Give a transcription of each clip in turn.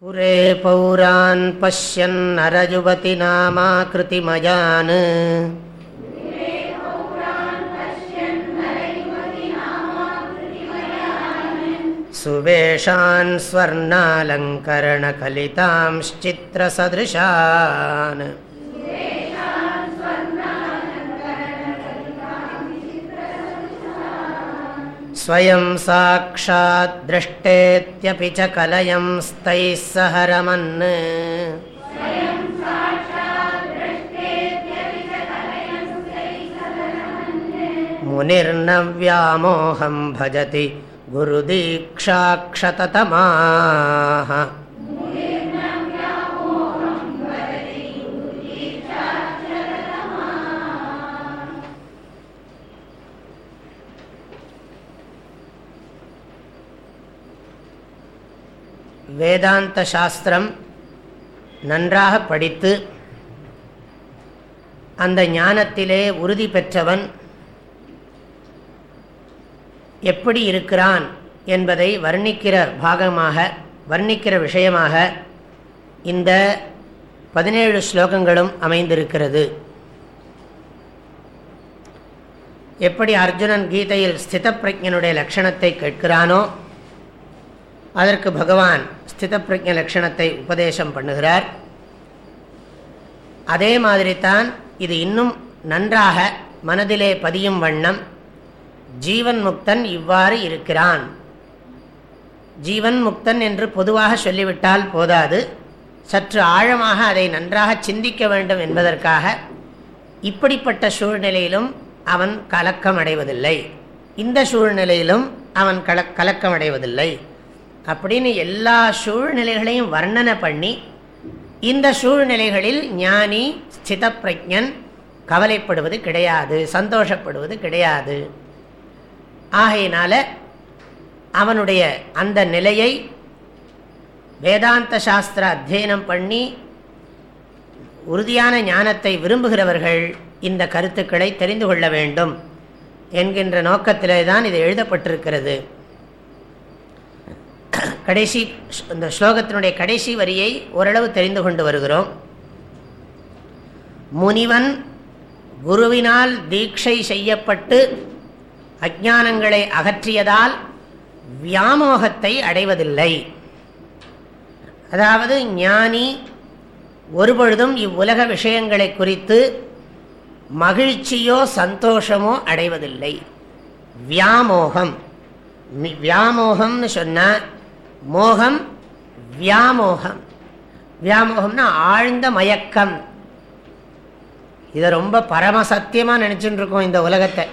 पुरे पौरान् पश्यन्नरयुवति नामाकृतिमयान्। सुवेशान् स्वर्णालङ्करणकलितांश्चित्रसदृशान् स्वयं साक्षाद्द्रष्टेत्यपि च कलयं स्तैः सह रमन्। मुनिर्न व्यामोहं भजति गुरुदीक्षाक्षततमाः வேதாந்த சாஸ்திரம் நன்றாக படித்து அந்த ஞானத்திலே உறுதி பெற்றவன் எப்படி இருக்கிறான் என்பதை வர்ணிக்கிற பாகமாக வர்ணிக்கிற விஷயமாக இந்த பதினேழு ஸ்லோகங்களும் அமைந்திருக்கிறது. எப்படி அர்ஜுனன் கீதையில் ஸ்தித பிரஜனுடைய லட்சணத்தை கேட்கிறானோ அதற்கு பகவான் ஸ்தித பிரஜ லட்சணத்தை உபதேசம் பண்ணுகிறார். அதே மாதிரி தான் இது இன்னும் நன்றாக மனதிலே பதியும் வண்ணம் ஜீவன் முக்தன் இவ்வாறு இருக்கிறான். ஜீவன் முக்தன் என்று பொதுவாக சொல்லிவிட்டால் போதாது. சற்று ஆழமாக அதை நன்றாக சிந்திக்க வேண்டும் என்பதற்காக இப்படிப்பட்ட சூழ்நிலையிலும் அவன் கலக்கம் அடைவதில்லை இந்த சூழ்நிலையிலும் அவன் கல கலக்கம் அடைவதில்லை அப்படின்னு எல்லா சூழ்நிலைகளையும் வர்ணனை பண்ணி இந்த சூழ்நிலைகளில் ஞானி ஸ்தித பிரஜன் கவலைப்படுவது கிடையாது சந்தோஷப்படுவது கிடையாது. ஆகையினால அவனுடைய அந்த நிலையை வேதாந்த சாஸ்திர அத்தியனம் பண்ணி உறுதியான ஞானத்தை விரும்புகிறவர்கள் இந்த கருத்துக்களை தெரிந்து கொள்ள வேண்டும் என்கின்ற நோக்கத்திலே தான் இது எழுதப்பட்டிருக்கிறது. கடைசி இந்த ஸ்லோகத்தினுடைய கடைசி வரியை ஓரளவு தெரிந்து கொண்டு வருகிறோம். முனிவன் குருவினால் தீட்சை செய்யப்பட்டு அஜானங்களை அகற்றியதால் வியாமோகத்தை அடைவதில்லை. அதாவது ஞானி ஒருபொழுதும் இவ்வுலக விஷயங்களை குறித்து மகிழ்ச்சியோ சந்தோஷமோ அடைவதில்லை. வியாமோகம். வியாமோகம்னு சொன்னால் மோகம் வியாமோகம். வியாமோகம்னா ஆழ்ந்த மயக்கம். இதை ரொம்ப பரமசத்தியமாக நினச்சிட்டு இருக்கோம் இந்த உலகத்தை.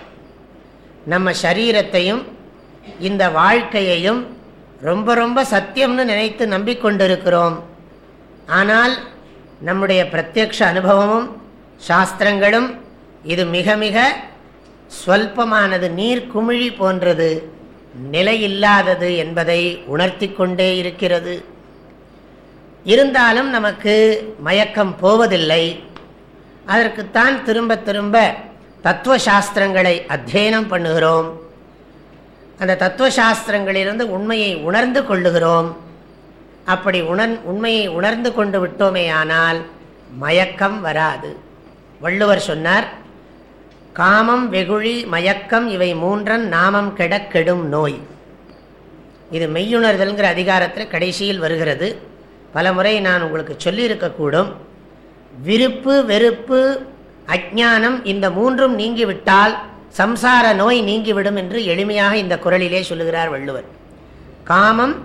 நம்ம சரீரத்தையும் இந்த வாழ்க்கையையும் ரொம்ப ரொம்ப சத்தியம்னு நினைத்து நம்பிக்கொண்டிருக்கிறோம். ஆனால் நம்முடைய பிரத்யக்ஷ அனுபவமும் சாஸ்திரங்களும் இது மிக மிக ஸ்வல்பமானது நீர் குமிழி போன்றது. நிலையில்லாதது என்பதை உணர்த்தி கொண்டே இருக்கிறது. இருந்தாலும் நமக்கு மயக்கம் போவதில்லை. அதற்குத்தான் திரும்ப திரும்ப தத்துவ சாஸ்திரங்களை அத்தியனம் பண்ணுகிறோம். அந்த தத்துவ சாஸ்திரங்களிலிருந்து உண்மையை உணர்ந்து கொள்ளுகிறோம். அப்படி உணர் உண்மையை உணர்ந்து கொண்டு விட்டோமே ஆனால் மயக்கம் வராது. வள்ளுவர் சொன்னார் காமம் வெகுழி மயக்கம் இவை மூன்றன் நாமம் கெடக்கெடும் நோய். இது மெய்யுணர்தல்ங்கிற அதிகாரத்தில் கடைசியில் வருகிறது. பல முறை நான் உங்களுக்கு சொல்லியிருக்கக்கூடும் விருப்பு வெறுப்பு அஜானம் இந்த மூன்றும் நீங்கிவிட்டால் சம்சார நோய் நீங்கிவிடும் என்று எளிமையாக இந்த குரலிலே சொல்லுகிறார் வள்ளுவர். காமம்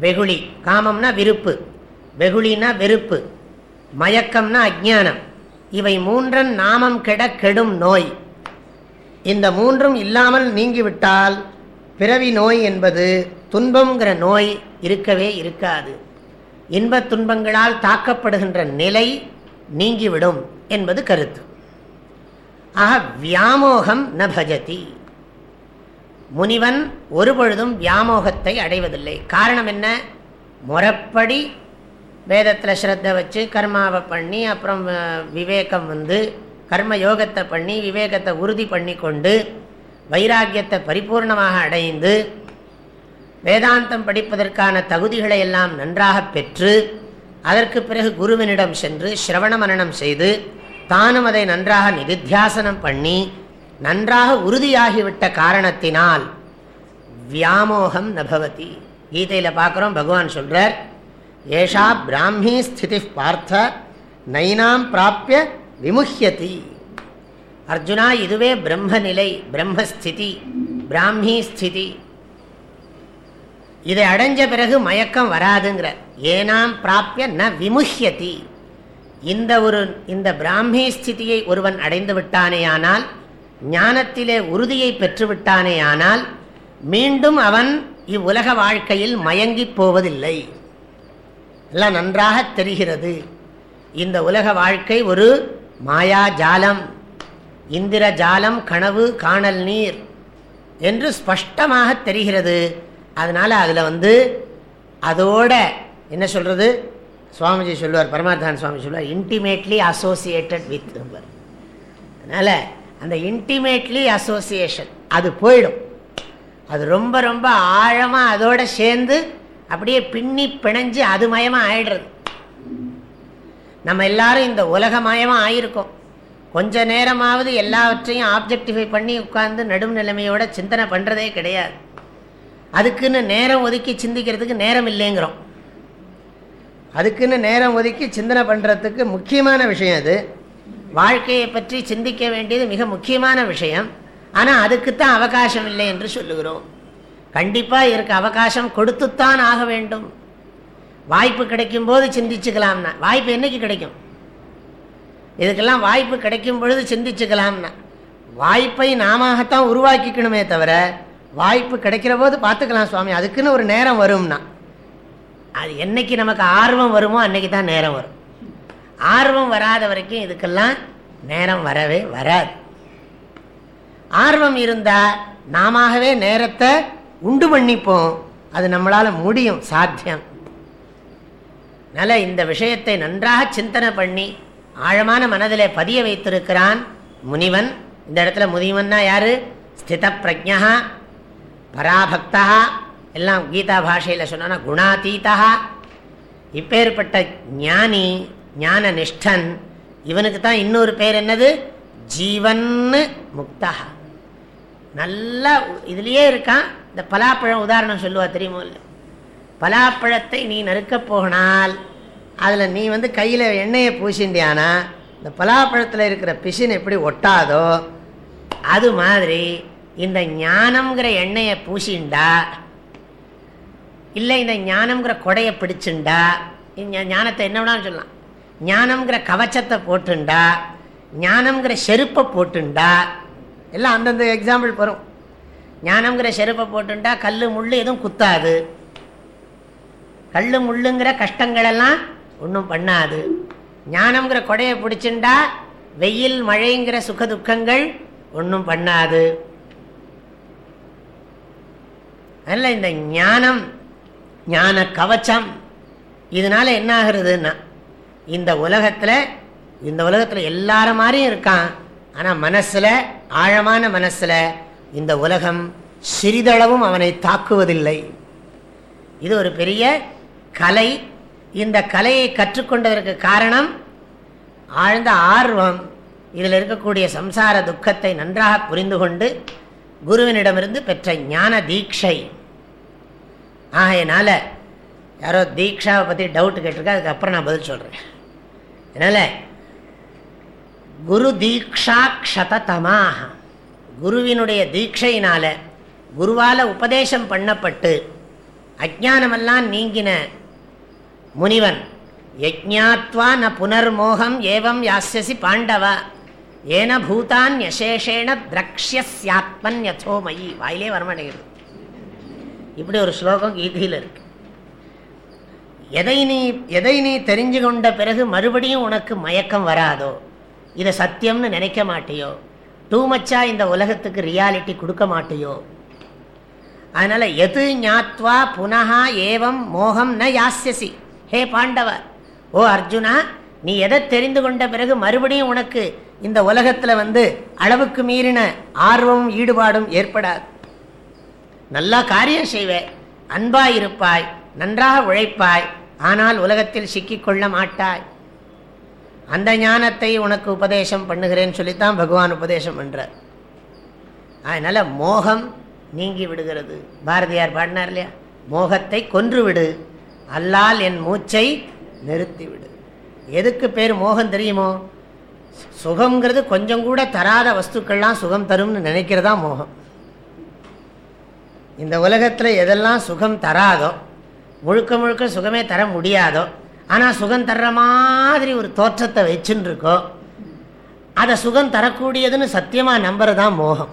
வெகுளி. காமம்னா விருப்பு. வெகுளினா வெறுப்பு. மயக்கம்னா அஜானம் இவை மூன்றன் நாமம் கெட கெடும் நோய். இந்த மூன்றும் இல்லாமல் நீங்கிவிட்டால் பிறவி நோய் என்பது துன்பங்கிற நோய் இருக்கவே இருக்காது. இன்பத் துன்பங்களால் தாக்கப்படுகின்ற நிலை நீங்கிவிடும் என்பது கருத்து. ஆக வியாமோகம் ந பஜதி. முனிவன் ஒருபொழுதும் வியாமோகத்தை அடைவதில்லை. காரணம் என்ன? முறப்படி வேதத்தில் ஸ்ரத்த வச்சு கர்மாவை பண்ணி அப்புறம் விவேகம் வந்து கர்ம யோகத்தை பண்ணி விவேகத்தை உறுதி பண்ணி கொண்டு வைராக்கியத்தை பரிபூர்ணமாக அடைந்து வேதாந்தம் படிப்பதற்கான தகுதிகளை எல்லாம் நன்றாக பெற்று அதற்கு பிறகு குருவினிடம் சென்று சிரவண மரணம் செய்து தானும் அதை நன்றாக நிதித்தியாசனம் பண்ணி நன்றாக உறுதியாகிவிட்ட காரணத்தினால் வியாமோகம் நபவதி கீதையில் பார்க்குறோம் பகவான் சொல்கிறார் ஏஷா பிராமி ஸ்திதி பார்த்த நைனாம் பிராப்பிய விமுஹியதி. அர்ஜுனா இதுவே பிரம்மநிலை பிரம்மஸ்திதி பிராமி ஸ்திதி இதை அடைஞ்ச பிறகு மயக்கம் வராதுங்கிற ஏனாம் பிராப்பிய ந விமுஹியதி. இந்த ஒரு இந்த பிராமி ஸ்திதியை ஒருவன் அடைந்து விட்டானேயானால் ஞானத்திலே உறுதியை பெற்றுவிட்டானேயானால் மீண்டும் அவன் இவ்வுலக வாழ்க்கையில் மயங்கி போவதில்லை. எல்லாம் நன்றாக தெரிகிறது. இந்த உலக வாழ்க்கை ஒரு மாயா ஜாலம் இந்திர ஜாலம் கனவு காணல் நீர் என்று ஸ்பஷ்டமாக தெரிகிறது. அதனால் அதில் வந்து அதோட என்ன சொல்கிறது சுவாமிஜி சொல்லுவார் பரமாத்தான் சுவாமி சொல்லுவார் இன்டிமேட்லி அசோசியேட்டட் வித் அதனால் அந்த இன்டிமேட்லி அசோசியேஷன் அது போயிடும். அது ரொம்ப ரொம்ப ஆழமாக அதோட சேர்ந்து அப்படியே பின்னி பிணைஞ்சு அது மயமாக ஆயிடுறது. நம்ம எல்லாரும் இந்த உலகமயமாக ஆயிருக்கோம். கொஞ்ச நேரமாவது எல்லாவற்றையும் ஆப்ஜெக்டிஃபை பண்ணி உட்கார்ந்து நடும் நிலைமையோட சிந்தனை பண்ணுறதே கிடையாது. அதுக்குன்னு நேரம் ஒதுக்கி சிந்திக்கிறதுக்கு நேரம் இல்லைங்கிறோம். அதுக்குன்னு நேரம் ஒதுக்கி சிந்தனை பண்ணுறதுக்கு முக்கியமான விஷயம் அது. வாழ்க்கையை பற்றி சிந்திக்க வேண்டியது மிக முக்கியமான விஷயம். ஆனால் அதுக்குத்தான் அவகாசம் இல்லை என்று சொல்லுகிறோம். கண்டிப்பாக இதற்கு அவகாசம் கொடுத்துத்தான் ஆக வேண்டும். வாய்ப்பு கிடைக்கும் போது சிந்திச்சுக்கலாம்னா. வாய்ப்பு என்னைக்கு கிடைக்கும்? இதுக்கெல்லாம் வாய்ப்பு கிடைக்கும் பொழுது சிந்திச்சுக்கலாம்னா. வாய்ப்பை நாமத்தான் உருவாக்கிக்கணுமே தவிர வாய்ப்பு கிடைக்கிற போது பார்த்துக்கலாம் சுவாமி. அதுக்குன்னு ஒரு நேரம் வரும்னா. அது என்னைக்கு நமக்கு ஆர்வம் வருமோ அன்னைக்கு தான் நேரம் வரும். ஆர்வம் வராத வரைக்கும் இதுக்கெல்லாம் நேரம் வரவே வராது. ஆர்வம் இருந்தால் நாமவே நேரத்தை உண்டு பண்ணிப்போம். அது நம்மளால் முடியும் சாத்தியம். அதனால் இந்த விஷயத்தை நன்றாக சிந்தனை பண்ணி ஆழமான மனதில் பதிய வைத்திருக்கிறான் முனிவன். இந்த இடத்துல முனிவன்னா யார்? ஸ்தித பிரஜா பராபக்தா. எல்லாம் கீதா பாஷையில் சொன்னா குணாதீதா. இப்பேற்பட்ட ஞானி ஞான நிஷ்டன் இவனுக்கு தான் இன்னொரு பேர் என்னது? ஜீவன் முக்தா. நல்லா இதுலேயே இருக்கான். இந்த பலாப்பழம் உதாரணம் சொல்லுவா தெரியுமோ இல்லை பலாப்பழத்தை நீ நறுக்கப் போனால் அதில் நீ வந்து கையில் எண்ணெயை பூசிண்டியானா இந்த பலாப்பழத்தில் இருக்கிற பிசின் எப்படி ஒட்டாதோ அது மாதிரி இந்த ஞானம்ங்கிற எண்ணெயை பூசிண்டா இல்லை இந்த ஞானம்ங்கிற கொடையை பிடிச்சுண்டா ஞானத்தை என்ன வேணாலும் சொல்லலாம். ஞானம்ங்கிற கவச்சத்தை போட்டுண்டா ஞானம்ங்கிற செருப்பை போட்டுண்டா எல்லாம் அந்தந்த எக்ஸாம்பிள் வரும் ஞானம்ங்கிற செருப்பை போட்டுண்டா கல் முள் எதுவும் குத்தாது. கல் முள்ளுங்கிற கஷ்டங்களெல்லாம் ஒன்றும் பண்ணாது. ஞானம்ங்கிற கொடையை பிடிச்சுண்டா வெயில் மழைங்கிற சுக துக்கங்கள் ஒன்றும் பண்ணாது. அதில் இந்த ஞானம் ஞான கவச்சம் இதனால என்ன ஆகுறதுன்னா இந்த உலகத்தில் இந்த உலகத்தில் எல்லார மாதிரியும் இருக்கான். ஆனால் மனசில் ஆழமான மனசில் இந்த உலகம் சிறிதளவும் அவனை தாக்குவதில்லை. இது ஒரு பெரிய கலை இந்த கலையை கற்றுக்கொண்டதற்கு காரணம் ஆழ்ந்த ஆர்வம் இதில் இருக்கக்கூடிய சம்சார துக்கத்தை நன்றாக புரிந்து கொண்டு குருவினிடமிருந்து பெற்ற ஞான தீட்சை. ஆகையினால யாரோ தீக்ஷாவை பற்றி டவுட் கேட்டிருக்கா அதுக்கப்புறம் நான் பதில் சொல்கிறேன் அதனால் குரு தீக்ஷா க்ஷதமாக குருவினுடைய தீட்சையினால் குருவால் உபதேசம் பண்ணப்பட்டு அஜானமெல்லாம் நீங்கின முனிவன் யஜ்ஞாத்வா ந புனர்மோகம் ஏவம் யாசியசி பாண்டவா ஏன பூதான் யசேஷேன திரக்ஷியாத்மன் யசோமயி வாயிலே வரமாட்டேங்குது இப்படி ஒரு ஸ்லோகம் கீதையில் இருக்கு. எதை நீ எதை நீ தெரிஞ்சு கொண்ட பிறகு மறுபடியும் உனக்கு மயக்கம் வராதோ இதை சத்தியம்னு நினைக்க மாட்டியோ டூ மச்சா இந்த உலகத்துக்கு ரியாலிட்டி கொடுக்க மாட்டியோ அதனால் எது ஞாத்வா புனகா ஏவம் மோகம் ந யாசியசி ஹே பாண்டவ ஓ அர்ஜுனா நீ எதை தெரிந்து கொண்ட பிறகு மறுபடியும் உனக்கு இந்த உலகத்தில் வந்து அளவுக்கு மீறின ஆர்வமும் ஈடுபாடும் ஏற்படாது. நல்லா காரியம் செய்வேன் அன்பாயிருப்பாய் நன்றாக உழைப்பாய் ஆனால் உலகத்தில் சிக்கிக்கொள்ள மாட்டாய். அந்த ஞானத்தை உனக்கு உபதேசம் பண்ணுகிறேன்னு சொல்லித்தான் பகவான் உபதேசம் பண்ணுறார் அதனால் மோகம் நீங்கி விடுகிறது. பாரதியார் பாடினார் இல்லையா? மோகத்தை கொன்று விடு. அல்லால் என் மூச்சை நிறுத்திவிடு. எதுக்கு பேர் மோகம் தெரியுமோ? சுகங்கிறது கொஞ்சம் கூட தராத வஸ்துக்கள்லாம் சுகம் தரும்னு நினைக்கிறதா மோகம். இந்த உலகத்தில் எதெல்லாம் சுகம் தராதோ முழுக்க முழுக்க சுகமே தர முடியாதோ ஆனால் சுகம் தர்ற மாதிரி ஒரு தோற்றத்தை வச்சுன்னு இருக்கோ அதை சுகம் தரக்கூடியதுன்னு சத்தியமாக நம்புறதான் மோகம்.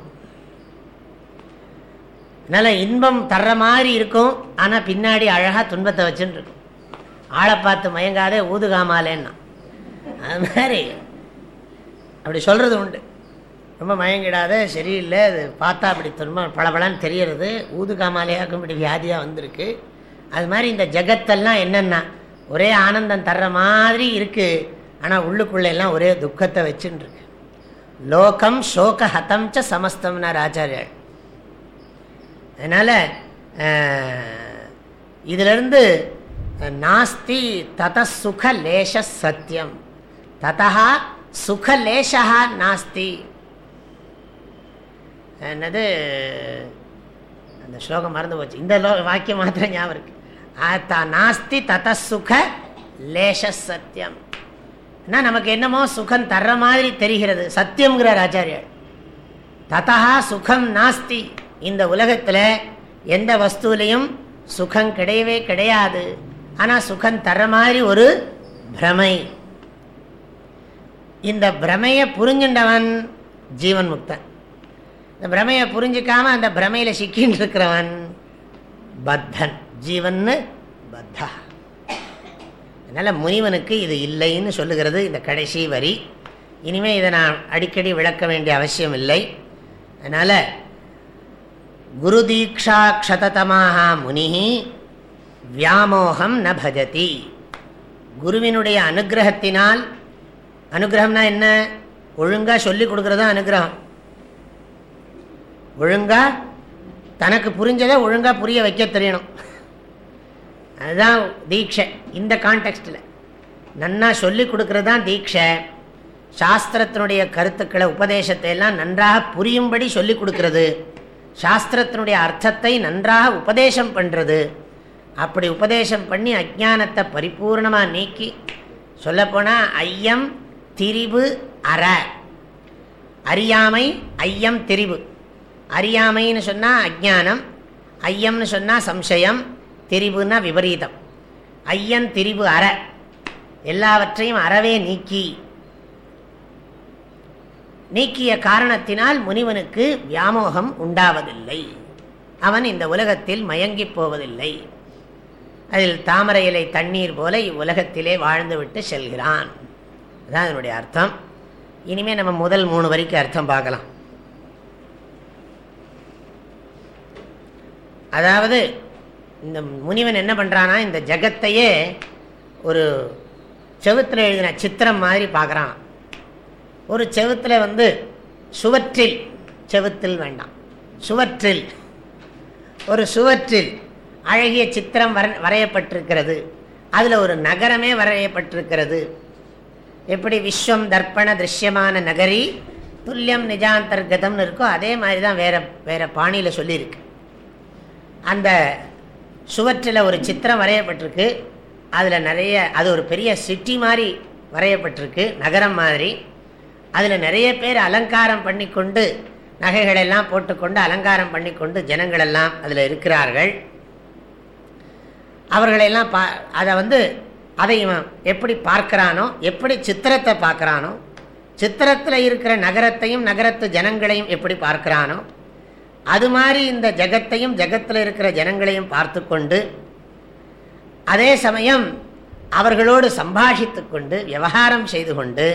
நல்ல இன்பம் தர்ற மாதிரி இருக்கும் ஆனால் பின்னாடி அழகாக துன்பத்தை வச்சுன்னு இருக்கும். ஆளை பார்த்து மயங்காதே ஊதுகாமாலேன்னா. அது மாதிரி. அப்படி சொல்கிறது உண்டு. ரொம்ப மயங்கிடாத சரியில்லை அது பார்த்தா அப்படி துன்பம் பளபளன்னு தெரியறது. ஊதுகாமாலையாக்கும் இப்படி வியாதியாக வந்திருக்கு. அது மாதிரி இந்த ஜகத்தெல்லாம் என்னென்னா ஒரே ஆனந்தம் தர்ற மாதிரி இருக்குது ஆனால் உள்ளுக்குள்ளே எல்லாம் ஒரே துக்கத்தை வச்சுன்னு இருக்கு. லோகம் சோக ஹதம் ச சமஸ்தம்னார் ஆச்சாரியாள் அதனால் இதிலிருந்து நாஸ்தி தத சுக லேச சத்தியம் ததா சுகலேஷா நாஸ்தி. என்னது அந்த ஸ்லோகம் மறந்து போச்சு. இந்த வாக்கியம் மாத்திரம் ஞாபகம் இருக்கு. நாஸ்தி தத சுக லேச சத்தியம் நமக்கு என்னமோ சுகம் தர்ற மாதிரி தெரிகிறது. சத்தியம்ங்கிறார் ஆச்சாரியர். ததா சுகம் நாஸ்தி. இந்த உலகத்தில் எந்த வஸ்துலேயும் சுகம் கிடையவே கிடையாது. ஆனால் சுகம் தர்ற மாதிரி ஒரு பிரமை. இந்த பிரமையை புரிஞ்சுண்டவன் ஜீவன் முக்தன் இந்த பிரமையை புரிஞ்சிக்காம அந்த பிரமையில் சிக்கின்னு இருக்கிறவன் பத்தன். ஜீவன்னு பத்தா. அதனால் முனிவனுக்கு இது இல்லைன்னு சொல்லுகிறது இந்த கடைசி வரி. இனிமேல் இதை நான் அடிக்கடி விளக்க வேண்டிய அவசியம் இல்லை அதனால் குரு தீக்ஷா க்ஷததமாக முனி வியாமோகம் ந பஜதி குருவினுடைய அனுகிரகத்தினால் அனுகிரகம்னா என்ன? ஒழுங்காக சொல்லி கொடுக்குறது தான் அனுகிரகம். ஒழுங்காக தனக்கு புரிஞ்சதை ஒழுங்காக புரிய வைக்க தெரியணும். அதுதான் தீட்சை இந்த கான்டெக்ஸ்டில் நன்னா சொல்லி கொடுக்குறது தான் தீட்சை சாஸ்திரத்தினுடைய கருத்துக்களை உபதேசத்தை எல்லாம் நன்றாக புரியும்படி சொல்லி கொடுக்கறது. சாஸ்திரத்தினுடைய அர்த்தத்தை நன்றாக உபதேசம் பண்ணுறது அப்படி உபதேசம் பண்ணி அஜானத்தை பரிபூர்ணமாக நீக்கி சொல்லப்போனால் ஐயம் திரிவு அற. அறியாமை ஐயம் திரிவு அறியாமைன்னு சொன்னால் அஜானம் ஐயம்னு சொன்னால் சம்சயம் திரிவுன்னா விபரீதம். ஐயன் திரிவு அற. எல்லாவற்றையும் அறவே நீக்கி. நீக்கிய காரணத்தினால் முனிவனுக்கு வியாமோகம் உண்டாவதில்லை. அவன் இந்த உலகத்தில் மயங்கி போவதில்லை. அதில் தாமரை இலை தண்ணீர் போல இவ்வுலகத்திலே வாழ்ந்துவிட்டு செல்கிறான். அதுதான் அதனுடைய அர்த்தம். இனிமேல் நம்ம முதல் மூணு வரைக்கும் அர்த்தம் பார்க்கலாம். அதாவது இந்த முனிவன் என்ன பண்ணுறான்னா இந்த ஜகத்தையே ஒரு செவுத்தில் எழுதின சித்திரம் மாதிரி பார்க்குறான். ஒரு செவுத்தில் வந்து சுவற்றில் செவுத்தில் வேண்டாம். சுவற்றில். ஒரு சுவற்றில் அழகிய சித்திரம் வர வரையப்பட்டிருக்கிறது. அதில் ஒரு நகரமே வரையப்பட்டிருக்கிறது. எப்படி விஸ்வம் தர்ப்பண திருஷ்யமான நகரி துல்லியம் நிஜாந்தர்கதம்னு இருக்கோ அதே மாதிரி தான் வேறு வேறு பாணியில் சொல்லியிருக்கு. அந்த சுவற்றில் ஒரு சித்திரம் வரையப்பட்டிருக்கு. அதில் நிறைய அது ஒரு பெரிய சிட்டி மாதிரி வரையப்பட்டிருக்கு நகரம் மாதிரி. அதில் நிறைய பேர் அலங்காரம் பண்ணி கொண்டு நகைகளெல்லாம் போட்டுக்கொண்டு அலங்காரம் பண்ணி கொண்டு ஜனங்களெல்லாம் அதில் இருக்கிறார்கள். அவர்களெல்லாம் பா அதை வந்து அதை இவன் எப்படி பார்க்குறானோ எப்படி சித்திரத்தை பார்க்குறானோ சித்திரத்தில் இருக்கிற நகரத்தையும் நகரத்து ஜனங்களையும் எப்படி பார்க்குறானோ அது மாதிரி இந்த ஜகத்தையும் ஜகத்தில் இருக்கிற ஜனங்களையும் பார்த்து கொண்டு அதே சமயம் அவர்களோடு சம்பாஷித்து கொண்டு விவகாரம் செய்து கொண்டு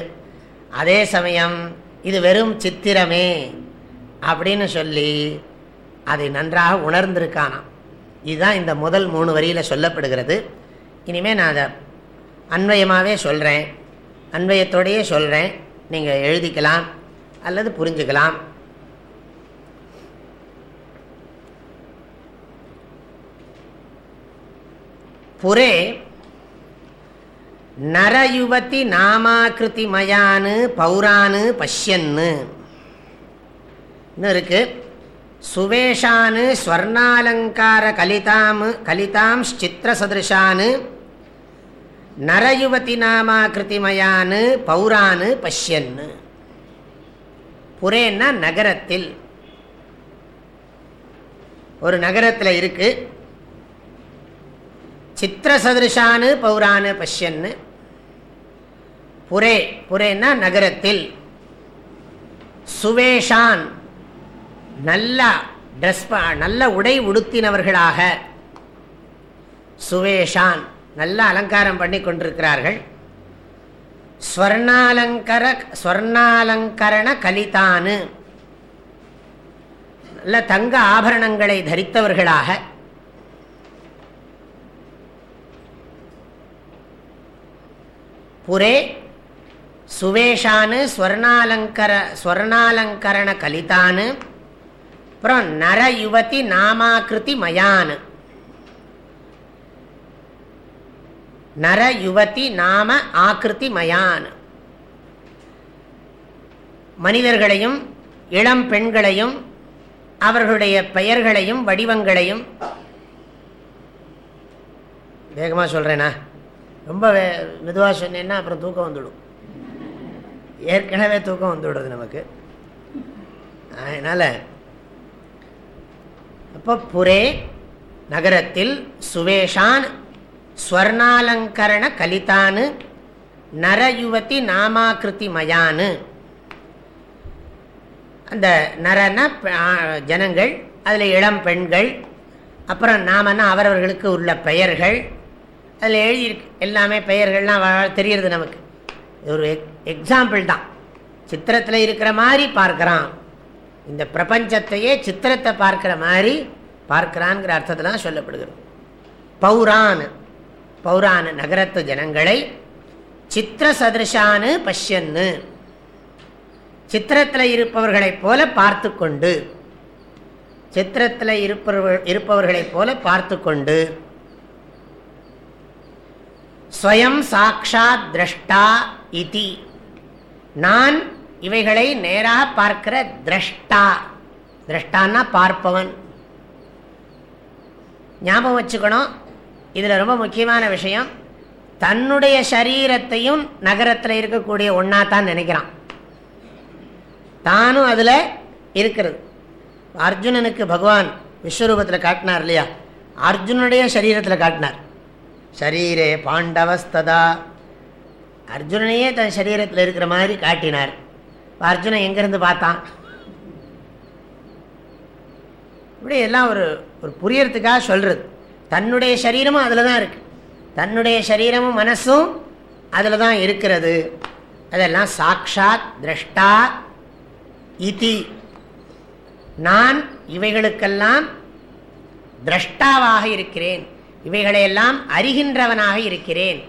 அதே சமயம் இது வெறும் சித்திரமே அப்படின்னு சொல்லி அதை நன்றாக உணர்ந்திருக்கானாம். இதுதான் இந்த முதல் மூணு வரியில் சொல்லப்படுகிறது. இனிமேல் நான் அதை அன்வயமாகவே சொல்கிறேன் அன்வயத்தோடையே சொல்கிறேன் நீங்கள் எழுதிக்கலாம் அல்லது புரிஞ்சுக்கலாம். புரே நரயுவதி நாமாக்கிருதி மயானு பௌரானு பஷ்யன்னு. இருக்கு சுவேஷானு ஸ்வர்ணாலங்கார கலிதாம் கலிதாம் சித்திரசதிருஷானு நரயுவதி நாமாக்கிருதி மயானு பௌரானு பஷ்யன்னு. புரேன்னா நகரத்தில். ஒரு நகரத்தில் இருக்குது சித்திரசதிருஷானு பௌரானு பஷ்யன்னு. புரே புரேன்னா நகரத்தில். சுவேஷான் நல்ல ட்ரெஸ் நல்ல உடை உடுத்தினவர்களாக. சுவேஷான் நல்ல அலங்காரம் பண்ணி கொண்டிருக்கிறார்கள். ஸ்வர்ணாலங்கர ஸ்வர்ணாலங்கரண கலிதானு. நல்ல தங்க ஆபரணங்களை தரித்தவர்களாக. புரே சுவேஷானு ஸ்வர்ணாலங்கர ஸ்வர்ணாலங்கரண கலிதானு அப்புறம் நர யுவதி நாமாக்கிருதி மயான் நர யுவதி நாம ஆக்கிருதி மயான் மனிதர்களையும் இளம் பெண்களையும் அவர்களுடைய பெயர்களையும் வடிவங்களையும் வேகமாக சொல்கிறேனா ரொம்ப வே மெதுவாக சொன்னேன்னா அப்புறம் தூக்கம் வந்துவிடும் ஏற்கனவே தூக்கம் வந்துவிடுது நமக்கு. அதனால் அப்போ புரே நகரத்தில் சுவேஷான் ஸ்வர்ணாலங்கரண கலிதானு நரயுவதி நாமாக்கிருதி மயானு அந்த நரன ஜனங்கள் அதில் இளம் பெண்கள் அப்புறம் நாமன்னா அவரவர்களுக்கு உள்ள பெயர்கள் அதில் எழுதியிருக்கு. எல்லாமே பெயர்கள்லாம் தெரிகிறது நமக்கு. ஒரு எக்ஸாம்பிள் தான். சித்திரத்தில் இருக்கிற மாதிரி பார்க்குறான். இந்த பிரபஞ்சத்தையே சித்திரத்தை பார்க்குற மாதிரி பார்க்கிறான்ங்கிற அர்த்தத்தில் சொல்லப்படுகிறது. பௌரான் பௌரான நகரத்து ஜனங்களை சித்திர சதிருஷானு பஷ்யன்னு. சித்திரத்தில் இருப்பவர்களைப் போல பார்த்து கொண்டு சித்திரத்தில் இருப்பவர்கள் இருப்பவர்களைப் போல பார்த்து கொண்டு ஸ்வயம் சாட்சாத் திரஷ்டா இதி. நான் இவைகளை நேராக பார்க்கிற திரஷ்டா. திரஷ்டான்னா பார்ப்பவன். ஞாபகம் வச்சுக்கணும் இதில் ரொம்ப முக்கியமான விஷயம் தன்னுடைய சரீரத்தையும் நகரத்தில் இருக்கக்கூடிய ஒன்றா தான் நினைக்கிறான். தானும் அதில் இருக்கிறது. அர்ஜுனனுக்கு பகவான் விஸ்வரூபத்தில் காட்டினார் இல்லையா? அர்ஜுனுடைய சரீரத்தில் காட்டினார். ஷரீரே பாண்டவஸ்ததா. அர்ஜுனனையே தன் சரீரத்தில் இருக்கிற மாதிரி காட்டினார். அர்ஜுனன் எங்கேருந்து பார்த்தான்? இப்படி எல்லாம் ஒரு ஒரு புரியறதுக்காக சொல்கிறது தன்னுடைய சரீரமும் அதில் தான் இருக்குது தன்னுடைய சரீரமும் மனசும் அதில் தான் இருக்கிறது. அதெல்லாம் சாட்சாத் திரஷ்டா இதி. நான் இவைகளுக்கெல்லாம் திரஷ்டாவாக இருக்கிறேன். இவைகளையெல்லாம் அறிகின்றவனாக இருக்கிறேன்.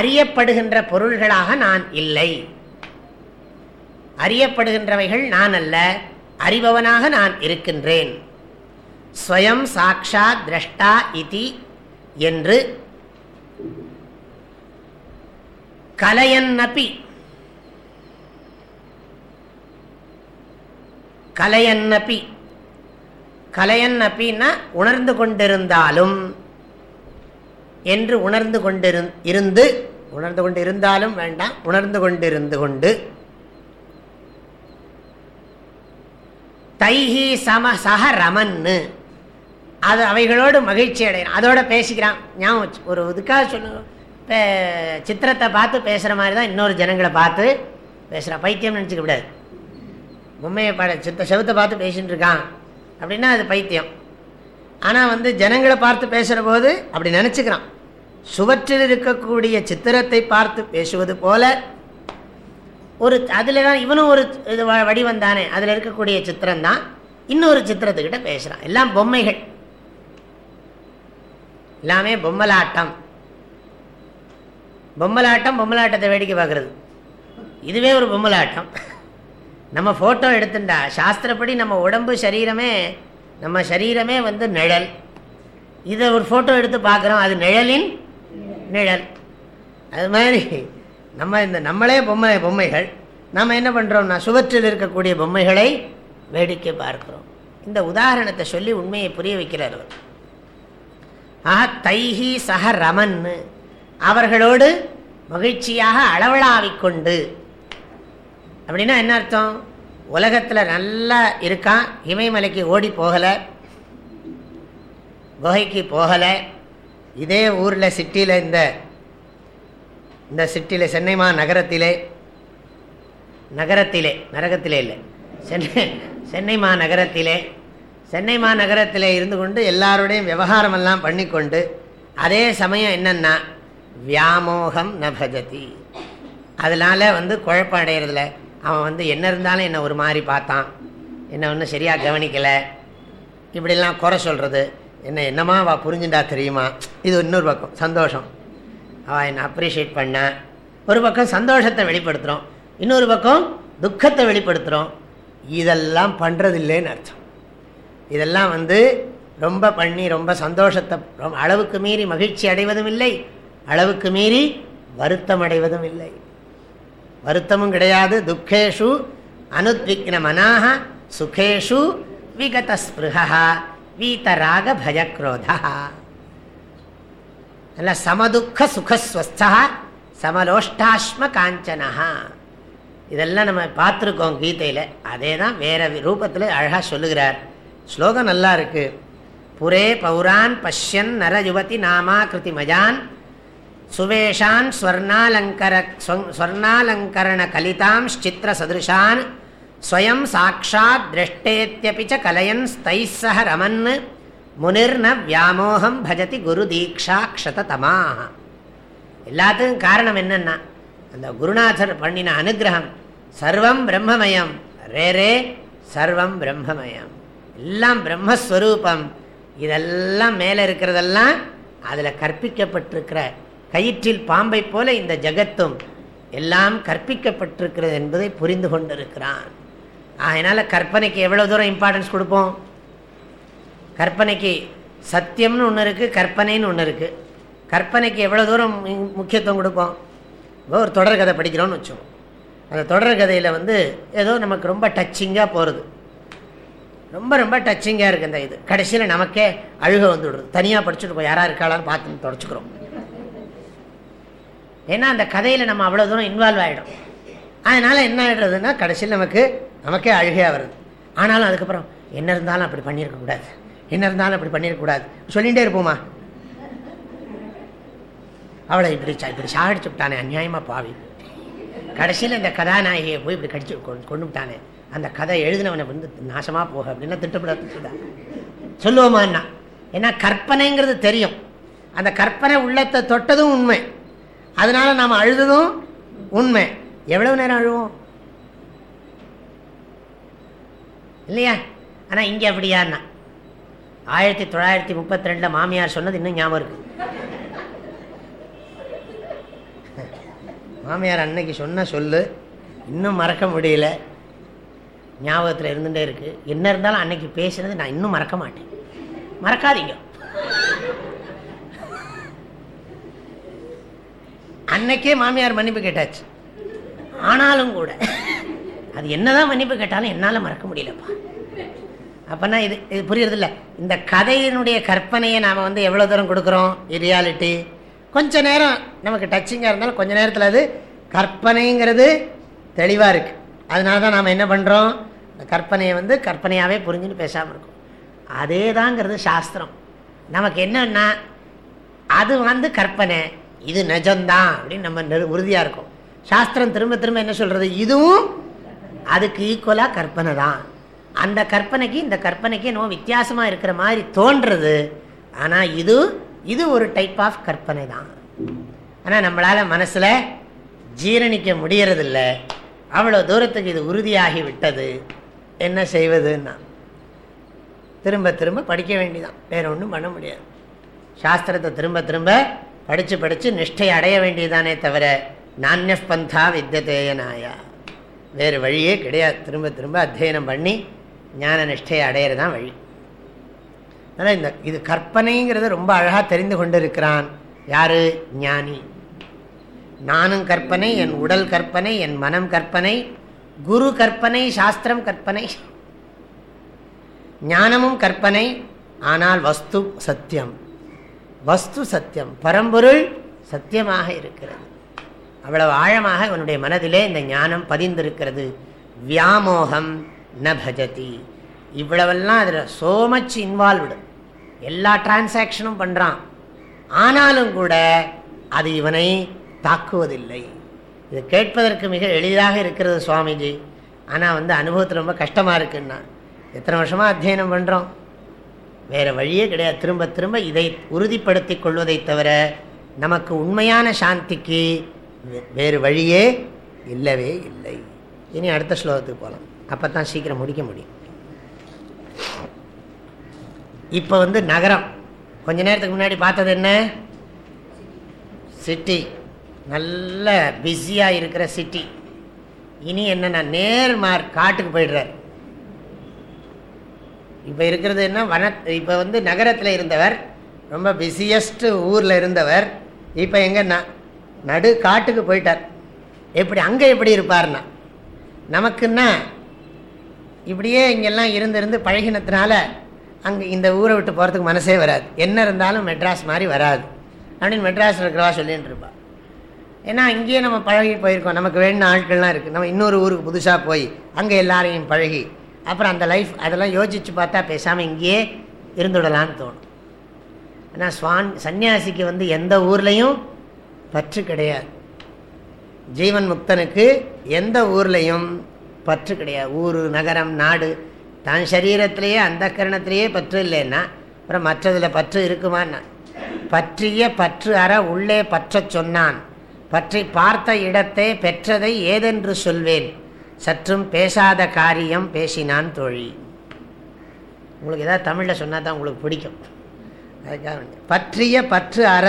அறியப்படுகின்ற பொருள்களாக நான் இல்லை. அறியப்படுகின்றவைகள் நான் அல்ல அறிபவனாக நான் இருக்கின்றேன். ஸ்வயம் சாக்ஷா திரஷ்டா இதி என்று கலையன்னப்பி கலையன்னப்பி கலையன் அப்பின்னா உணர்ந்து கொண்டிருந்தாலும் என்று உணர்ந்து கொண்டிரு இருந்து உணர்ந்து கொண்டு இருந்தாலும் வேண்டாம் உணர்ந்து கொண்டிருந்து கொண்டு. தைஹி சம சக ரமன்னு. அது அவைகளோடு மகிழ்ச்சி அடையணும். அதோட பேசிக்கிறான். ஞாபகம் ஒரு இதுக்காக சொல்லு சித்திரத்தை பார்த்து பேசுகிற மாதிரி தான் இன்னொரு ஜனங்களை பார்த்து பேசுகிறான் பைத்தியம் நினச்சிக்க கூடாது. பொம்மையை பாட சித்த செவத்தை பார்த்து பேசிகிட்டு இருக்கான். அப்படின்னா அது பைத்தியம். ஆனால் வந்து ஜனங்களை பார்த்து பேசுகிற போது அப்படி நினச்சிக்கிறான். சுவற்றில் இருக்கக்கூடிய சித்திரத்தை பார்த்து பேசுவது போல ஒரு அதில் தான் இவனும் ஒரு இது வடிவம் தானே அதில் இருக்கக்கூடிய சித்திரம் தான் இன்னொரு சித்திரத்துக்கிட்ட பேசுகிறான் எல்லாம் பொம்மைகள். எல்லாமே பொம்மலாட்டம். பொம்மலாட்டம் பொம்மலாட்டத்தை வேடிக்கை பார்க்குறது. இதுவே ஒரு பொம்மலாட்டம். நம்ம ஃபோட்டோ எடுத்துட்டா சாஸ்திரப்படி நம்ம உடம்பு சரீரமே நம்ம சரீரமே வந்து நிழல். இதை ஒரு ஃபோட்டோ எடுத்து பார்க்குறோம். அது நிழலின் நிழல் அது மாதிரி நம்ம இந்த நம்மளே பொம்மை பொம்மைகள் நம்ம என்ன பண்ணுறோம்னா சுவற்றில் இருக்கக்கூடிய பொம்மைகளை வேடிக்கை பார்க்கிறோம். இந்த உதாரணத்தை சொல்லி உண்மையை புரிய வைக்கிறார் அவர். ஆஹா தைஹி சஹ ரமன். அவர்களோடு மகிழ்ச்சியாக அளவலாவிக்கொண்டு அப்படின்னா என்ன அர்த்தம்? உலகத்தில் நல்லா இருக்கான் இமயமலைக்கு ஓடி போகலை குகைக்கு போகலை இதே ஊரில் சிட்டியில் இந்த இந்த சிட்டியில் சென்னைமா நகரத்திலே நகரத்திலே நரகத்திலே இல்லை. சென்னை சென்னை மாநகரத்திலே சென்னை மாநகரத்திலே இருந்து கொண்டு எல்லாருடையும் விவகாரமெல்லாம் பண்ணிக்கொண்டு அதே சமயம் என்னென்னா வியாமோகம் நபஜதி அதனால் வந்து குழப்பம் அடையிறதில்ல அவன் வந்து என்ன இருந்தாலும் என்னை ஒரு மாதிரி பார்த்தான். என்னை ஒன்றும் சரியாக கவனிக்கலை. இப்படிலாம் குறை சொல்கிறது என்ன என்னமா அவள் புரிஞ்சுட்டா தெரியுமா? இது இன்னொரு பக்கம். சந்தோஷம். அவள் என்னை அப்ரிஷியேட் பண்ண? ஒரு பக்கம் சந்தோஷத்தை வெளிப்படுத்துகிறோம் இன்னொரு பக்கம் துக்கத்தை வெளிப்படுத்துகிறோம் இதெல்லாம் பண்ணுறதில்லேன்னு அர்த்தம். இதெல்லாம் வந்து ரொம்ப பண்ணி ரொம்ப சந்தோஷத்தை ரொம்ப அளவுக்கு மீறி மகிழ்ச்சி அடைவதும் இல்லை. அளவுக்கு மீறி வருத்தம் அடைவதும் இல்லை. வருத்தமும் கிடையாது. துக்கேஷு அனுத்விக்ன மனாக சுகேஷு விகதஸ்பிருகா வீத்தராக பயக்ரோதா நல்ல சமதுக்க சுகஸ்வஸ்தா சமலோஷ்டாஸ்ம காஞ்சனா இதெல்லாம் நம்ம பார்த்துருக்கோம் கீதையில். அதே தான் வேறு ரூபத்தில் அழகாக சொல்லுகிறார். ஸ்லோகம் நல்லா இருக்குது புரே பௌரான் பஷ்யன் நர யுவதி நாமா கிருதி மஜான் சுவேஷான் ஸ்வர்ணாலங்கர ஸ்வர்ணாலங்கரண கலிதாம் சித்திர சதிருஷான் ஸ்வயம் சாட்சாத் திரஷ்டேத்தியபிச்ச கலையன் கலயன் ரமன் முனிர்ன வியாமோகம் பஜதி குரு தீக்ஷா க்ஷததமாக எல்லாத்துக்கும் காரணம் என்னென்னா அந்த குருநாதர் பண்ணின அனுகிரகம் சர்வம் பிரம்மமயம் ரே ரே சர்வம் பிரம்மமயம் எல்லாம் பிரம்மஸ்வரூபம் இதெல்லாம் மேலே இருக்கிறதெல்லாம் அதில் கற்பிக்கப்பட்டிருக்கிற கயிற்றில் பாம்பை போல இந்த ஜகத்தும் எல்லாம் கற்பிக்கப்பட்டிருக்கிறது என்பதை புரிந்து கொண்டிருக்கிறான் அதனால் கற்பனைக்கு எவ்வளோ தூரம் இம்பார்ட்டன்ஸ் கொடுப்போம்? கற்பனைக்கு சத்தியம்னு ஒன்று இருக்குது கற்பனைன்னு ஒன்று இருக்குது கற்பனைக்கு எவ்வளோ தூரம் முக்கியத்துவம் கொடுப்போம்? ஒரு தொடர் கதை படிக்கிறோன்னு வச்சோம் அந்த தொடர் கதையில் வந்து ஏதோ நமக்கு ரொம்ப டச்சிங்காக போகிறது ரொம்ப ரொம்ப டச்சிங்காக இருக்குது அந்த இது. கடைசியில் நமக்கே அழுக வந்து தனியாக படிச்சுட்டு போய் யாராக இருக்காளான்னு பார்த்து தொடச்சிக்கிறோம். ஏன்னா அந்த கதையில் நம்ம அவ்வளோ தூரம் இன்வால்வ் ஆகிடும் அதனால் என்ன ஆகிடுறதுன்னா கடைசியில் நமக்கு நமக்கே அழுகையாக வருது. ஆனாலும் அதுக்கப்புறம் என்ன இருந்தாலும் அப்படி பண்ணியிருக்கக்கூடாது என்ன இருந்தாலும் அப்படி பண்ணியிருக்கக்கூடாது சொல்லிகிட்டே இருப்போமா? அவளை இப்படி இப்படி சாகடிச்சு விட்டானே அநியாயமாக பாவி. கடைசியில் இந்த கதாநாயகியை போய் இப்படி கடிச்சு கொண்டு விட்டானே. அந்த கதை எழுதினவனை வந்து நாசமாக போக அப்படின்னா திட்டப்பட சொல்லுவோமான்னா ஏன்னா கற்பனைங்கிறது தெரியும். அந்த கற்பனை உள்ளத்தை தொட்டதும் உண்மை. அதனால் நாம் அழுததும் உண்மை. எவ்வளவு நேரம் அழுவோம்? இல்லையா? ஆனால் இங்கே அப்படியான்னா. ஆயிரத்தி தொள்ளாயிரத்தி முப்பத்தி ரெண்டில் மாமியார் சொன்னது இன்னும் ஞாபகம் இருக்கு. மாமியார் அன்னைக்கு சொன்ன சொல்லு இன்னும் மறக்க முடியல. ஞாபகத்தில் இருந்துகிட்டே இருக்கு. என்ன இருந்தாலும் அன்னைக்கு பேசுனது நான் இன்னும் மறக்க மாட்டேன். மறக்காதீங்க. அன்னைக்கே மாமியார் மன்னிப்பு கேட்டாச்சு. ஆனாலும் கூட. அது என்னதான் மன்னிப்பு கேட்டாலும் என்னால் மறக்க முடியலப்பா. அப்போனா இது இது புரியுறதில்ல. இந்த கதையினுடைய கற்பனையை நாம் வந்து எவ்வளோ தூரம் கொடுக்குறோம்? ரியாலிட்டி கொஞ்ச நேரம் நமக்கு டச்சிங்காக இருந்தாலும் கொஞ்ச நேரத்தில் அது கற்பனைங்கிறது தெளிவாக இருக்குது அதனால தான் நாம் என்ன பண்ணுறோம் இந்த கற்பனையை வந்து கற்பனையாகவே புரிஞ்சுன்னு பேசாமல் இருக்கும். அதே தாங்கிறது சாஸ்திரம். நமக்கு என்னன்னா அது வந்து கற்பனை இது நிஜம்தான் அப்படின்னு நம்ம உறுதியாக இருக்கும். சாஸ்திரம் திரும்ப திரும்ப என்ன சொல்கிறது இதுவும் அதுக்கு ஈக்குவலாக கற்பனை தான். அந்த கற்பனைக்கு இந்த கற்பனைக்கு என்னவோ வித்தியாசமாக இருக்கிற மாதிரி தோன்றுறது ஆனால் இது இது ஒரு டைப் ஆஃப் கற்பனை தான். ஆனால் நம்மளால் மனசில் ஜீரணிக்க முடியறதில்ல. அவ்வளோ தூரத்துக்கு இது உறுதியாகி விட்டது. என்ன செய்வதுன்னா திரும்ப திரும்ப படிக்க வேண்டிதான். வேறு ஒன்றும் பண்ண முடியாது. சாஸ்திரத்தை திரும்ப திரும்ப படித்து படித்து நிஷ்டை அடைய வேண்டியதானே தவிர நானிய பந்தா வித்தியதேயனாயா வேறு வழியே கிடையாது. திரும்ப திரும்ப அத்தியனம் பண்ணி ஞான நிஷ்டையை அடையிறது தான் வழி. அதனால் இந்த இது கற்பனைங்கிறத ரொம்ப அழகாக தெரிந்து கொண்டு இருக்கிறான் யார்? ஞானி. நானும் கற்பனை என் உடல் கற்பனை என் மனம் கற்பனை குரு கற்பனை சாஸ்திரம் கற்பனை. ஞானமும் கற்பனை ஆனால் வஸ்து சத்தியம். வஸ்து சத்தியம் பரம்பொருள் சத்தியமாக இருக்கிறது. அவ்வளவு ஆழமாக இவனுடைய மனதிலே இந்த ஞானம் பதிந்திருக்கிறது. வியாமோகம் ந பஜதி. இவ்வளவெல்லாம் அதில் சோ மச் இன்வால்வ்டு எல்லா டிரான்சாக்ஷனும் பண்ணுறான் ஆனாலும் கூட அது இவனை தாக்குவதில்லை. இது கேட்பதற்கு மிக எளிதாக இருக்கிறது சுவாமிஜி. ஆனால் வந்து அனுபவத்தில் ரொம்ப கஷ்டமாக இருக்குன்னா எத்தனை வருஷமாக அத்தியனம் பண்ணுறோம் வேறு வழியே கிடையாது. திரும்ப திரும்ப இதை உறுதிப்படுத்தி கொள்வதை தவிர நமக்கு உண்மையான சாந்திக்கு வேறு வழியே இல்லவே இல்லை. இனி அடுத்த ஸ்லோகத்துக்கு போகலாம் அப்போ தான் சீக்கிரம் முடிக்க முடியும். இப்போ வந்து நகரம். கொஞ்ச நேரத்துக்கு முன்னாடி பார்த்தது என்ன? சிட்டி. நல்ல பிஸியாக இருக்கிற சிட்டி. இனி என்னென்னா நேர் மார் காட்டுக்கு போயிடுறார். இப்போ இருக்கிறது என்ன? வன இப்போ வந்து நகரத்தில் இருந்தவர். ரொம்ப பிஸியஸ்ட்டு ஊரில் இருந்தவர். இப்போ எங்கன்னா நடு காட்டுக்கு போயிட்டார். எப்படி அங்கே எப்படி இருப்பார்னா நமக்குன்னா இப்படியே இங்கெல்லாம் இருந்திருந்து பழகினத்தினால அங்கே இந்த ஊரை விட்டு போகிறதுக்கு மனசே வராது. என்ன இருந்தாலும் மெட்ராஸ் மாதிரி வராது. அப்படின்னு மெட்ராஸில் இருக்கிறவா சொல்லிகிட்டு இருப்பாள் ஏன்னா இங்கேயே நம்ம பழகி போயிருக்கோம். நமக்கு வேணுன ஆட்கள்லாம் இருக்குது நம்ம இன்னொரு ஊருக்கு புதுசாக போய் அங்கே எல்லாரையும் பழகி அப்புறம் அந்த லைஃப் அதெல்லாம் யோசித்து பார்த்தா பேசாமல் இங்கேயே இருந்துவிடலான்னு தோணும். ஆனால் சுவான் சன்னியாசிக்கு வந்து எந்த ஊர்லேயும் பற்று கிடையாது. ஜீவன் முக்தனுக்கு எந்த ஊர்லேயும் பற்று கிடையாது. ஊர் நகரம் நாடு தான் சரீரத்திலேயே அந்த கரணத்திலேயே பற்று இல்லைன்னா அப்புறம் மற்றதில் பற்று இருக்குமான்னா? பற்றிய பற்று அற உள்ளே பற்ற சொன்னான். பற்றி பார்த்த இடத்தை பெற்றதை ஏதென்று சொல்வேன். சற்றும் பேசாத காரியம் பேசினான் தோழி. உங்களுக்கு ஏதாவது தமிழில் சொன்னால் தான் உங்களுக்கு பிடிக்கும். அதுக்காக பற்றிய பற்று அற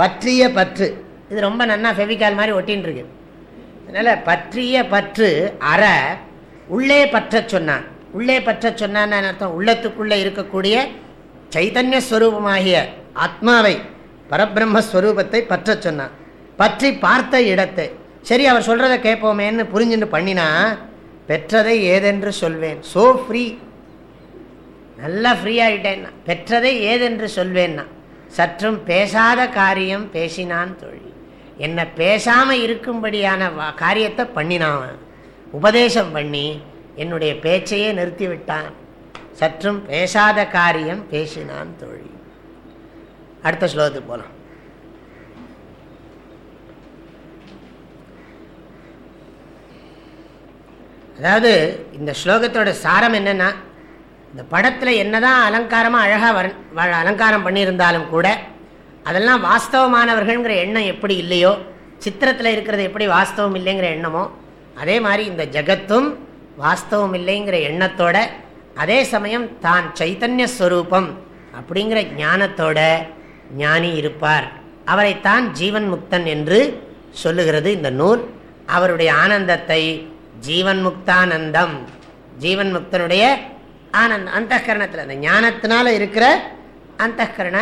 பற்றிய பற்று. இது ரொம்ப நன்னா ஃபெவிகால் மாதிரி ஒட்டின்னு இருக்கு அதனால் பற்றிய பற்று அற உள்ளே பற்ற சொன்னான். உள்ளே பற்ற சொன்னான்னு அர்த்தம்? உள்ளத்துக்குள்ளே இருக்கக்கூடிய சைத்தன்ய ஸ்வரூபமாகிய ஆத்மாவை பரபிரம்மஸ்வரூபத்தை பற்ற சொன்னான். பற்றி பார்த்த இடத்தை. சரி அவர் சொல்கிறத கேட்போமேன்னு புரிஞ்சுட்டு பண்ணினா பெற்றதை ஏதென்று சொல்வேன். ஸோ ஃப்ரீ நல்லா ஃப்ரீ ஆகிட்டேன்னா பெற்றதை ஏதென்று சொல்வேன்னா. சற்றும் பேசாத காரியம் பேசினான் தொழில். என்னை பேசாமல் இருக்கும்படியான காரியத்தை பண்ணினான் உபதேசம் பண்ணி என்னுடைய பேச்சையே நிறுத்திவிட்டான். சற்றும் பேசாத காரியம் பேசினான் தொழில். அடுத்த ஸ்லோகத்துக்கு போகலாம் அதாவது இந்த ஸ்லோகத்தோட சாரம் என்னென்னா இந்த படத்தில் என்னதான் அலங்காரமாக அழகாக வர அலங்காரம் பண்ணியிருந்தாலும் கூட அதெல்லாம் வாஸ்தவமானவர்கள்ங்கிற எண்ணம் எப்படி இல்லையோ சித்திரத்தில் இருக்கிறது எப்படி வாஸ்தவம் இல்லைங்கிற எண்ணமோ அதே மாதிரி இந்த ஜகத்தும் வாஸ்தவம் இல்லைங்கிற எண்ணத்தோட அதே சமயம் தான் சைத்தன்ய ஸ்வரூபம் அப்படிங்கிற ஞானத்தோட ஞானி இருப்பார். அவரைத்தான் ஜீவன் முக்தன் என்று சொல்லுகிறது இந்த நூல். அவருடைய ஆனந்தத்தை ஜீவன் முக்தானந்தம். ஜீவன் முக்தனுடைய ஆனந்த அந்த கரணத்தில் அந்த ஞானத்தினால இருக்கிற அந்த கரண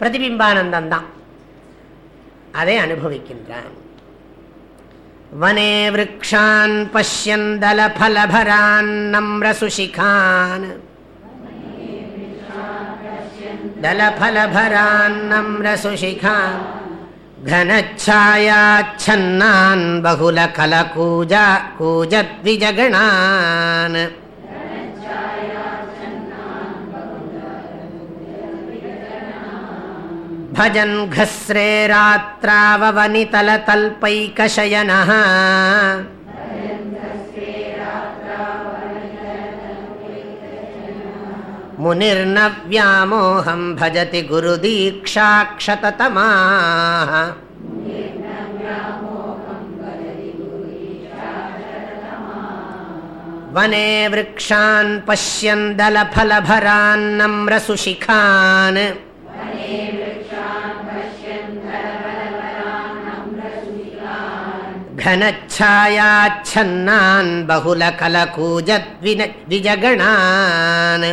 பிரதிபிம்பானந்தம் தான் அதை அனுபவிக்கின்றான் வனே விரக்ஷான் பசியந்தலபலபரான் நம்ரசுஷிகான் दलफलभरान् नम्रसुशिखान् घनच्छायाच्छन्नान् बहुलकलकूजा कूजद्विजगणान् भजन् घस्रे रात्राववनितलतल्पैकशयनः। मुनिर्न व्यामोहं भजति गुरुदीक्षाक्षततमाः। वने वृक्षान् पश्यन्दलफलभरान्नम्रसुशिखान् घनच्छायाच्छन्नान् बहुलकलकूजद्विजगणान्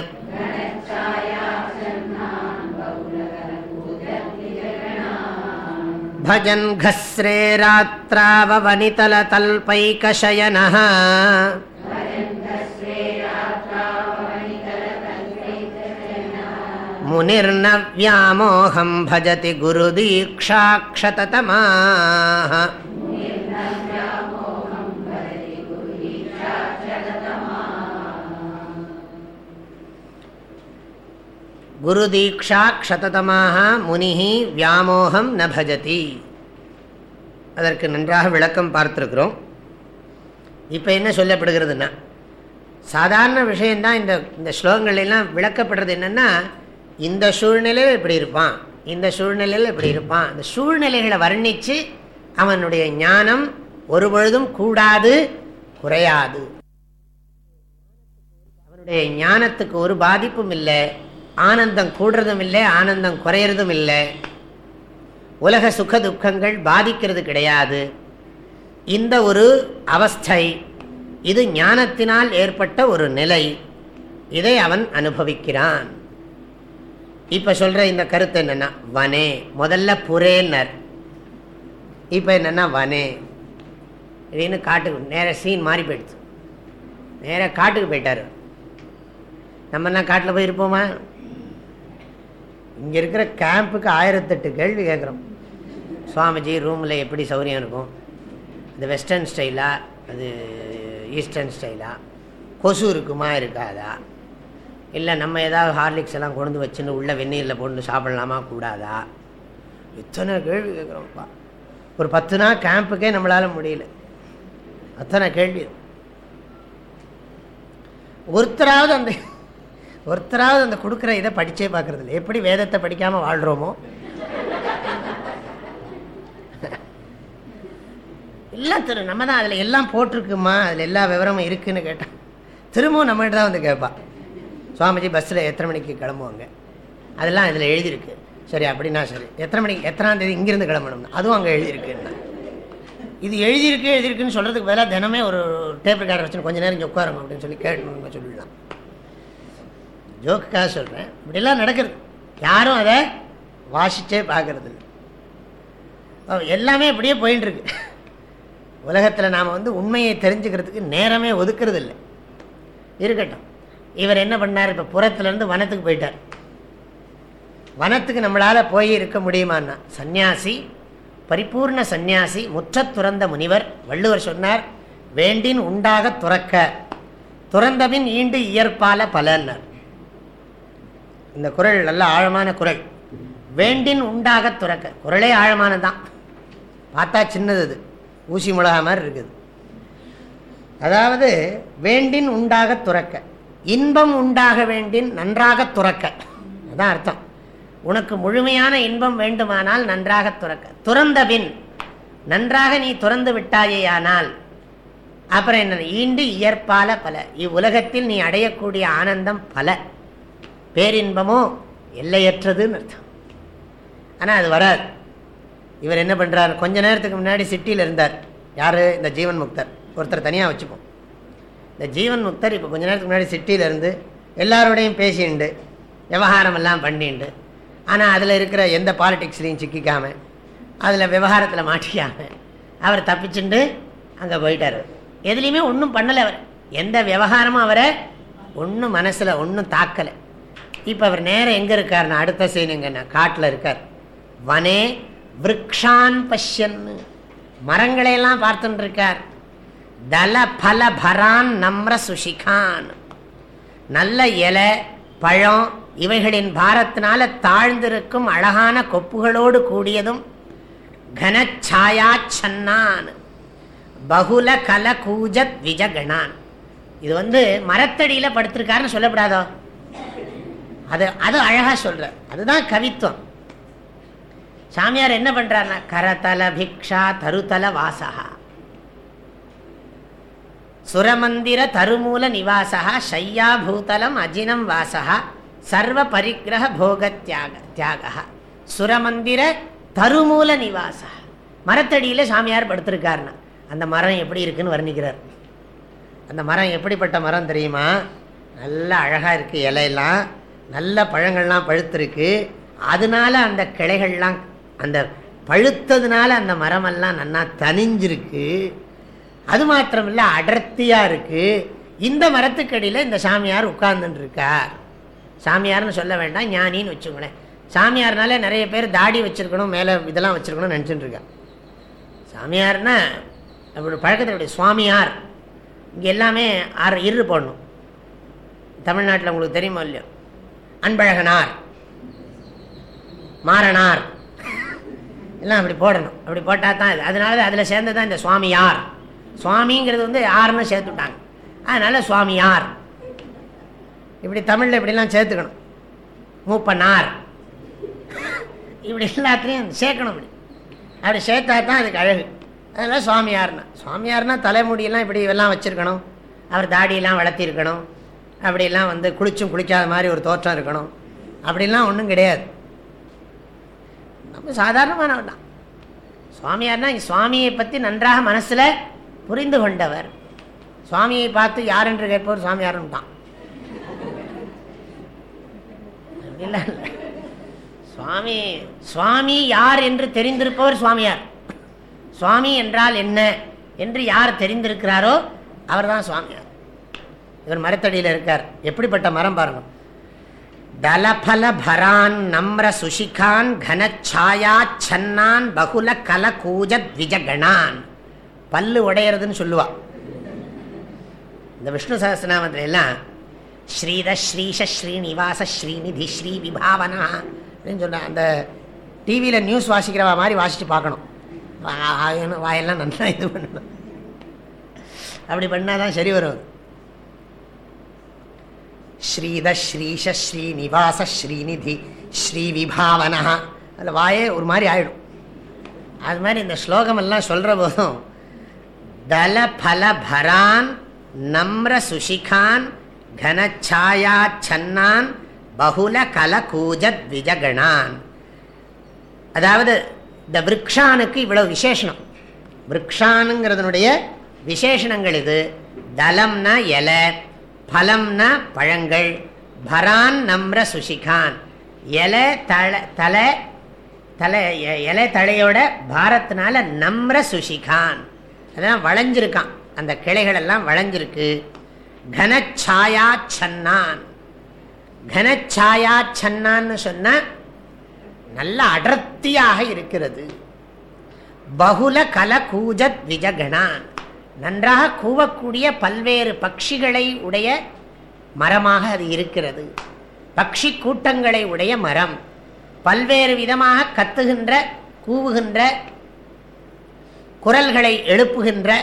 भजन् घस्रे रात्राववनितलतल्पैकशयनः मुनिर्न व्यामोहं भजति गुरुदीक्षाक्षततमाः குரு தீக்ஷா க்ஷததமாக முனிஹி வியாமோகம் ந பஜதி. அதற்கு நன்றாக விளக்கம் பார்த்துருக்குறோம். இப்போ என்ன சொல்லப்படுகிறதுன்னா சாதாரண விஷயந்தான் இந்த இந்த ஸ்லோகங்கள்லாம் விளக்கப்படுறது என்னென்னா இந்த சூழ்நிலையில் இப்படி இருப்பான் இந்த சூழ்நிலையில் இப்படி இருப்பான் இந்த சூழ்நிலைகளை வர்ணித்து அவனுடைய ஞானம் ஒரு பொழுதும் கூடாது குறையாது. அவனுடைய ஞானத்துக்கு ஒரு பாதிப்பும் இல்லை ஆனந்தம் கூடுறதும் இல்லை ஆனந்தம் குறையிறதும் இல்லை. உலக சுக துக்கங்கள் பாதிக்கிறது கிடையாது. இந்த ஒரு அவஸ்தை இது ஞானத்தினால் ஏற்பட்ட ஒரு நிலை இதை அவன் அனுபவிக்கிறான். இப்போ சொல்கிற இந்த கருத்து என்னென்னா வனே முதல்ல புரேனர். இப்போ என்னென்னா வனே. அப்படின்னு காட்டுக்கு நேராக சீன் மாறி போயிடுச்சு. நேராக காட்டுக்கு போயிட்டார். நம்ம காட்டில் போய் இருப்போமா? இங்கே இருக்கிற கேம்புக்கு ஆயிரத்தெட்டு கேள்வி கேட்குறோம் சுவாமிஜி ரூமில் எப்படி சௌரியம் இருக்கும்? இந்த வெஸ்டர்ன் ஸ்டைலா அது ஈஸ்டர்ன் ஸ்டைலா கொசு இருக்குமா இருக்காதா? இல்லை நம்ம ஏதாவது ஹார்லிக்ஸ் எல்லாம் கொண்டு வச்சுன்னு உள்ள வெந்நீரில் போட்டு சாப்பிட்லாமா கூடாதா? இத்தனை கேள்வி கேட்குறோம்ப்பா ஒரு பத்து நாள் கேம்புக்கே நம்மளால் முடியல. அத்தனை கேள்வி. ஒருத்தராவது அந்த ஒருத்தராவது அந்த கொடுக்குற இதை படித்தே பார்க்குறது இல்லை. எப்படி வேதத்தை படிக்காமல் வாழ்கிறோமோ எல்லாம் திரு நம்ம தான் அதில் எல்லாம் போட்டிருக்குமா? அதில் எல்லா விவரமும் இருக்குதுன்னு கேட்டான் திரும்பவும் நம்மகிட்ட தான் வந்து கேட்பா. சுவாமிஜி பஸ்ஸில் எத்தனை மணிக்கு கிளம்புவாங்க? அதெல்லாம் இதில் எழுதியிருக்கு. சரி அப்படின்னா சரி. எத்தனை மணிக்கு எத்தனாம் தேதி இங்கேருந்து கிளம்பணும்னா. அதுவும் அங்கே எழுதியிருக்குன்னா. இது எழுதியிருக்கு எழுதியிருக்குன்னு சொல்கிறதுக்கு பதிலாக தினமே ஒரு டேப் ரெக்கார்டர் வச்சு கொஞ்சம் நேரம் இங்கே உட்காருங்க அப்படின்னு சொல்லி கேட்கணும்னு சொல்லிடலாம். ஜோக்குக்காக சொல்கிறேன் இப்படிலாம் நடக்கிறது யாரும் அதை வாசித்தே பார்க்கறது எல்லாமே அப்படியே போயின்னு இருக்கு உலகத்தில் நாம் வந்து உண்மையை தெரிஞ்சுக்கிறதுக்கு நேரமே ஒதுக்கிறது இல்லை இருக்கட்டும். இவர் என்ன பண்ணார்? இப்போ புறத்துலேருந்து வனத்துக்கு போயிட்டார். வனத்துக்கு நம்மளால் போய் இருக்க முடியுமான்னா? சந்நியாசி பரிபூர்ண சந்நியாசி முற்ற துறந்த முனிவர் வள்ளுவர் சொன்னார் வேண்டின் உண்டாக துறக்க துறந்தபின் ஈண்டு இயற்பால பலன்னர். இந்த குரல் நல்ல ஆழமான குரல். வேண்டின் உண்டாக துறக்க. குரலே ஆழமானதான் பார்த்தா சின்னது அது. ஊசி மிளகா மாதிரி இருக்குது. அதாவது வேண்டின் உண்டாக துறக்க இன்பம் உண்டாக வேண்டின் நன்றாக துறக்க. அதான் அர்த்தம். உனக்கு முழுமையான இன்பம் வேண்டுமானால் நன்றாக துறக்க. துறந்த பின் நன்றாக நீ துறந்து விட்டாயேயானால் அப்புறம் என்ன ஈண்டு இயற்பால பல. இவ்வுலகத்தில் நீ அடையக்கூடிய ஆனந்தம் பல. பேரின்பமோ எல்லையற்றதுன்னு அர்த்தம். ஆனால் அது வராது. இவர் என்ன பண்ணுறார் கொஞ்ச நேரத்துக்கு முன்னாடி சிட்டியில் இருந்தார். யார்? இந்த ஜீவன் முக்தர். ஒருத்தர் தனியாக வச்சுப்போம். இந்த ஜீவன் முக்தர் இப்போ கொஞ்ச நேரத்துக்கு முன்னாடி சிட்டியில் இருந்து எல்லாரோடையும் பேசிண்டு விவகாரம் எல்லாம் பண்ணிண்டு ஆனால் அதில் இருக்கிற எந்த பாலிடிக்ஸ்லையும் சிக்கிக்காமல் அதில் விவகாரத்தில் மாட்டிக்காமல் அவர் தப்பிச்சுண்டு அங்கே போயிட்டார். எதுலேயுமே ஒன்றும் பண்ணலை அவர். எந்த விவகாரமும் அவரை ஒன்றும் மனசில் ஒன்றும் தாக்கலை. இப்போ அவர் நேரம் எங்கே இருக்கார்னா அடுத்த செய்யணுங்கன்னா காட்டில் இருக்கார். வனே விரக்ஷான் பஷ்யன்னு மரங்களையெல்லாம் பார்த்துட்டு இருக்கார். தல பல பரான் நம்ர சுஷிகான். நல்ல இலை பழம் இவைகளின் பாரத்தினால தாழ்ந்திருக்கும் அழகான கொப்புகளோடு கூடியதும் கனச்சாயா சன்னான் பகுல கல கூஜத் விஜகணான். இது வந்து மரத்தடியில் படுத்திருக்காருன்னு சொல்லப்படாதோ? அது அது அழகாக சொல்கிற அதுதான் கவித்துவம். சாமியார் என்ன பண்ணுறாருனா கரதல பிக்ஷா தருதல வாசகா. சுரமந்திர தருமூல நிவாசா ஷையா பூதலம் அஜினம் வாசகா. சர்வ பரிகிரக போக தியாக. தியாக சுரமந்திர தருமூல நிவாசா. மரத்தடியில் சாமியார் படுத்திருக்காருன்னா அந்த மரம் எப்படி இருக்குன்னு வர்ணிக்கிறார். அந்த மரம் எப்படிப்பட்ட மரம் தெரியுமா? நல்லா அழகாக இருக்குது இலையெல்லாம். நல்ல பழங்கள்லாம் பழுத்திருக்கு. அதனால அந்த கிளைகள்லாம் அந்த பழுத்ததுனால அந்த மரமெல்லாம் நன்னா தனிஞ்சிருக்கு. அது மாத்திரமில்ல அடர்த்தியாக இருக்குது இந்த மரத்துக்கடியில் இந்த சாமியார் உட்கார்ந்துட்டுருக்கார் சாமியார்னு சொல்ல வேண்டாம் ஞானின்னு வச்சுக்கோங்களேன். சாமியார்னாலே நிறைய பேர் தாடி வச்சுருக்கணும் மேலே இதெல்லாம் வச்சுருக்கணும்னு நினச்சிட்டுருக்கேன் சாமியார்னா அப்படி பழக்கத்தில் சுவாமியார். இங்கே எல்லாமே ஆறு இரு போடணும். தமிழ்நாட்டில் உங்களுக்கு தெரியுமா இல்லையோ? அன்பழகனார் மாறனார். எல்லாம் அப்படி போடணும். அப்படி போட்டால் தான் இது. அதனால அதில் சேர்ந்து தான் இந்த சுவாமியார். சுவாமிங்கிறது வந்து யாருன்னு சேர்த்துட்டாங்க அதனால் சுவாமியார். இப்படி தமிழில் இப்படிலாம் சேர்த்துக்கணும். மூப்பனார். இப்படி எல்லாத்துலேயும் சேர்க்கணும் இப்படி. அப்படி சேர்த்தா தான் அதுக்கு அழகு. அதெல்லாம் சுவாமியார்னா சுவாமியார்னா தலைமுடியெல்லாம் இப்படி எல்லாம் வச்சுருக்கணும். அவர் தாடியெல்லாம் வளர்த்திருக்கணும். அப்படிலாம் வந்து குளிச்சும் குளிக்காத மாதிரி ஒரு தோற்றம் இருக்கணும். அப்படிலாம் ஒன்றும் கிடையாது. நம்ம சாதாரணமானவர் தான் சுவாமியார்னா சுவாமியை பற்றி நன்றாக மனசில் புரிந்து கொண்டவர். சுவாமியை பார்த்து யார் என்று கேட்பவர் சுவாமியார்னு தான். இல்லை சுவாமி சுவாமி யார் என்று தெரிந்திருப்பவர் சுவாமியார். சுவாமி என்றால் என்ன என்று யார் தெரிந்திருக்கிறாரோ அவர் தான் சுவாமியார். இவர் மரத்தடியில் இருக்கார். எப்படிப்பட்ட மரம் பாருங்க. தலபல பரான் நம்ர சுஷிகான் கனச்சாயா சன்னான் பகுல கல கூஜ த்விஜகணான் பல்லு உடையிறதுன்னு சொல்லுவா. இந்த விஷ்ணு சகசிரநாமத்துல எல்லாம் ஸ்ரீத ஸ்ரீஷ ஸ்ரீனிவாச ஸ்ரீநிதி ஸ்ரீ விபாவனா அப்படின்னு சொன்ன அந்த டிவியில் நியூஸ் வாசிக்கிறவா மாதிரி வாசித்து பார்க்கணும். வாயெல்லாம் நல்லா இது பண்ணணும். அப்படி பண்ணால் தான் சரி வரும். ஸ்ரீத ஸ்ரீஷ ஸ்ரீனிவாச ஸ்ரீநிதி ஸ்ரீ விபாவனா அதில் வாயே ஒரு மாதிரி ஆயிடும். அது மாதிரி இந்த ஸ்லோகமெல்லாம் சொல்கிற போதும் தல பல பரான் நம்ர சுஷிகான் கனச்சாயாச்சன்னான் பகுல கல கூஜத் விஜகணான். அதாவது இந்த விரக்ஷானுக்கு இவ்வளவு விசேஷனம் விரக்ஷானுங்கிறதுனுடைய விசேஷணங்கள் இது. தலம்னா இலை பலம்னா பழங்கள் பரான் நம்ர சுஷிகான். இலை தலை தலை தலை இலை தலையோட பாரத்தினால நம்ர சுஷிகான். அதெல்லாம் வளைஞ்சிருக்கான். அந்த கிளைகளெல்லாம் வளைஞ்சிருக்கு. கனச்சாயா சன்னான் கனச்சாயா சன்னான்னு சொன்ன நல்ல அடர்த்தியாக இருக்கிறது. பகுல கல கூஜத் விஜகணான் நன்றாக கூவக்கூடிய பல்வேறு பட்சிகளை உடைய மரமாக அது இருக்கிறது. பக்ஷி கூட்டங்களை உடைய மரம். பல்வேறு விதமாக கத்துகின்ற கூவுகின்ற குரல்களை எழுப்புகின்ற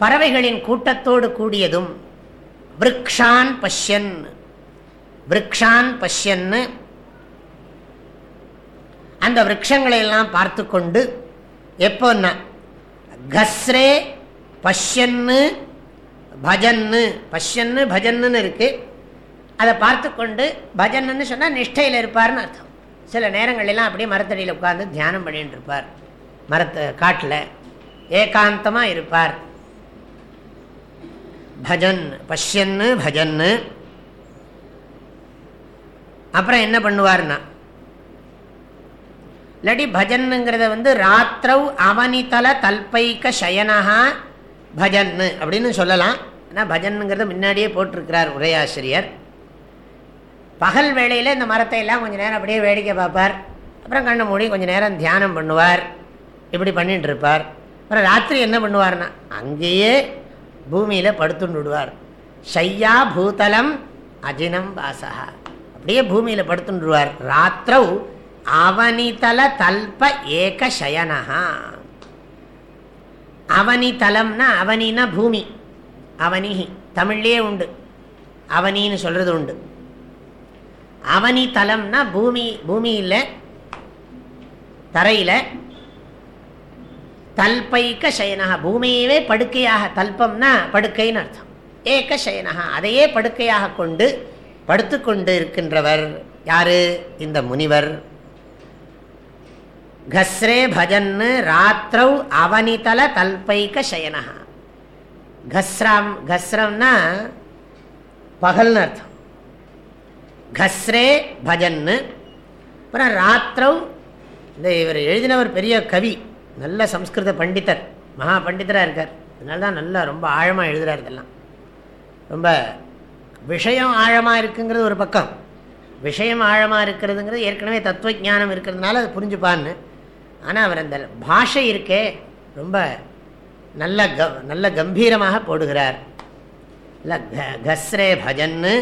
பறவைகளின் கூட்டத்தோடு கூடியதும் விரக்ஷான் பஷ்யன். விரக்ஷான் பஷ்யன்னு அந்த விரக்ஷங்களை எல்லாம் பார்த்து கொண்டு எப்போன்னா கஸ்ரே பஷ்யன்னு பஜன்னு பஷ்யன்னு பஜன்னு இருக்கு. அதை பார்த்து கொண்டு பஜன்னு சொன்னால் நிஷ்டையில் இருப்பார்னு அர்த்தம். சில நேரங்களெல்லாம் அப்படியே மரத்தடியில் உட்காந்து தியானம் பண்ணிட்டு இருப்பார். மரத்தை காட்டில் ஏகாந்தமாக இருப்பார். பஜன் பஷ்யன்னு பஜன்னு. அப்புறம் என்ன பண்ணுவார்னா இல்லாட்டி பஜன்னுங்கிறத வந்து ராத்திரவ் அவனிதல தல்பைக்க சயனஹா பஜன்னு அப்படின்னு சொல்லலாம். ஆனால் பஜன்னுங்கிறத முன்னாடியே போட்டிருக்கிறார் உரையாசிரியர். பகல் வேளையில் இந்த மரத்தை எல்லாம் கொஞ்சம் நேரம் அப்படியே வேடிக்கை பார்ப்பார். அப்புறம் கண்ணை மூடி கொஞ்சம் நேரம் தியானம் பண்ணுவார். இப்படி பண்ணிட்டு இருப்பார். அப்புறம் ராத்திரி என்ன பண்ணுவார்னா அங்கேயே பூமியில் படுத்துண்டு விடுவார் ஷையா பூதலம் அஜினம் வாசகா அப்படியே பூமியில் படுத்துண்டுருவார் ராத்திரவு அவனிதல தல்ப ஏக சயனஹா அவனிதலம்னா அவனினா பூமி. அவனி தமிழ்லேயே உண்டு. அவனின்னு சொல்கிறது உண்டு. அவனி தலம்னா பூமி பூமியில் தரையில் தல்பைக்க சயனகா பூமியவே படுக்கையாக தல்பம்னா படுக்கைன்னு அர்த்தம். ஏக சயனகா அதையே படுக்கையாக கொண்டு படுத்து கொண்டு இருக்கின்றவர் யாரு? இந்த முனிவர். கஸ்ரே பஜன்னு ராத்திரவு அவனிதல தல்பைக்க சயனகா கஸ்ராம் கஸ்ரம்னா பகல்னு அர்த்தம். கஸ்ரே பஜன்னு. அப்புறம் ராத்திரவு இந்த இவர் எழுதினவர் பெரிய கவி. நல்ல சம்ஸ்கிருத பண்டிதர் மகா பண்டிதராக இருக்கார். அதனால தான் நல்லா ரொம்ப ஆழமாக எழுதுகிறார் இதெல்லாம். ரொம்ப விஷயம் ஆழமாக இருக்குங்கிறது ஒரு பக்கம். விஷயம் ஆழமாக இருக்கிறதுங்கிறது ஏற்கனவே தத்துவ ஞானம் இருக்கிறதுனால அது புரிஞ்சுப்பான்னு ஆனால் அவர் அந்த பாஷை இருக்கே ரொம்ப நல்ல க நல்ல கம்பீரமாக போடுகிறார். இல்லை கஸ்ரே பஜன்னு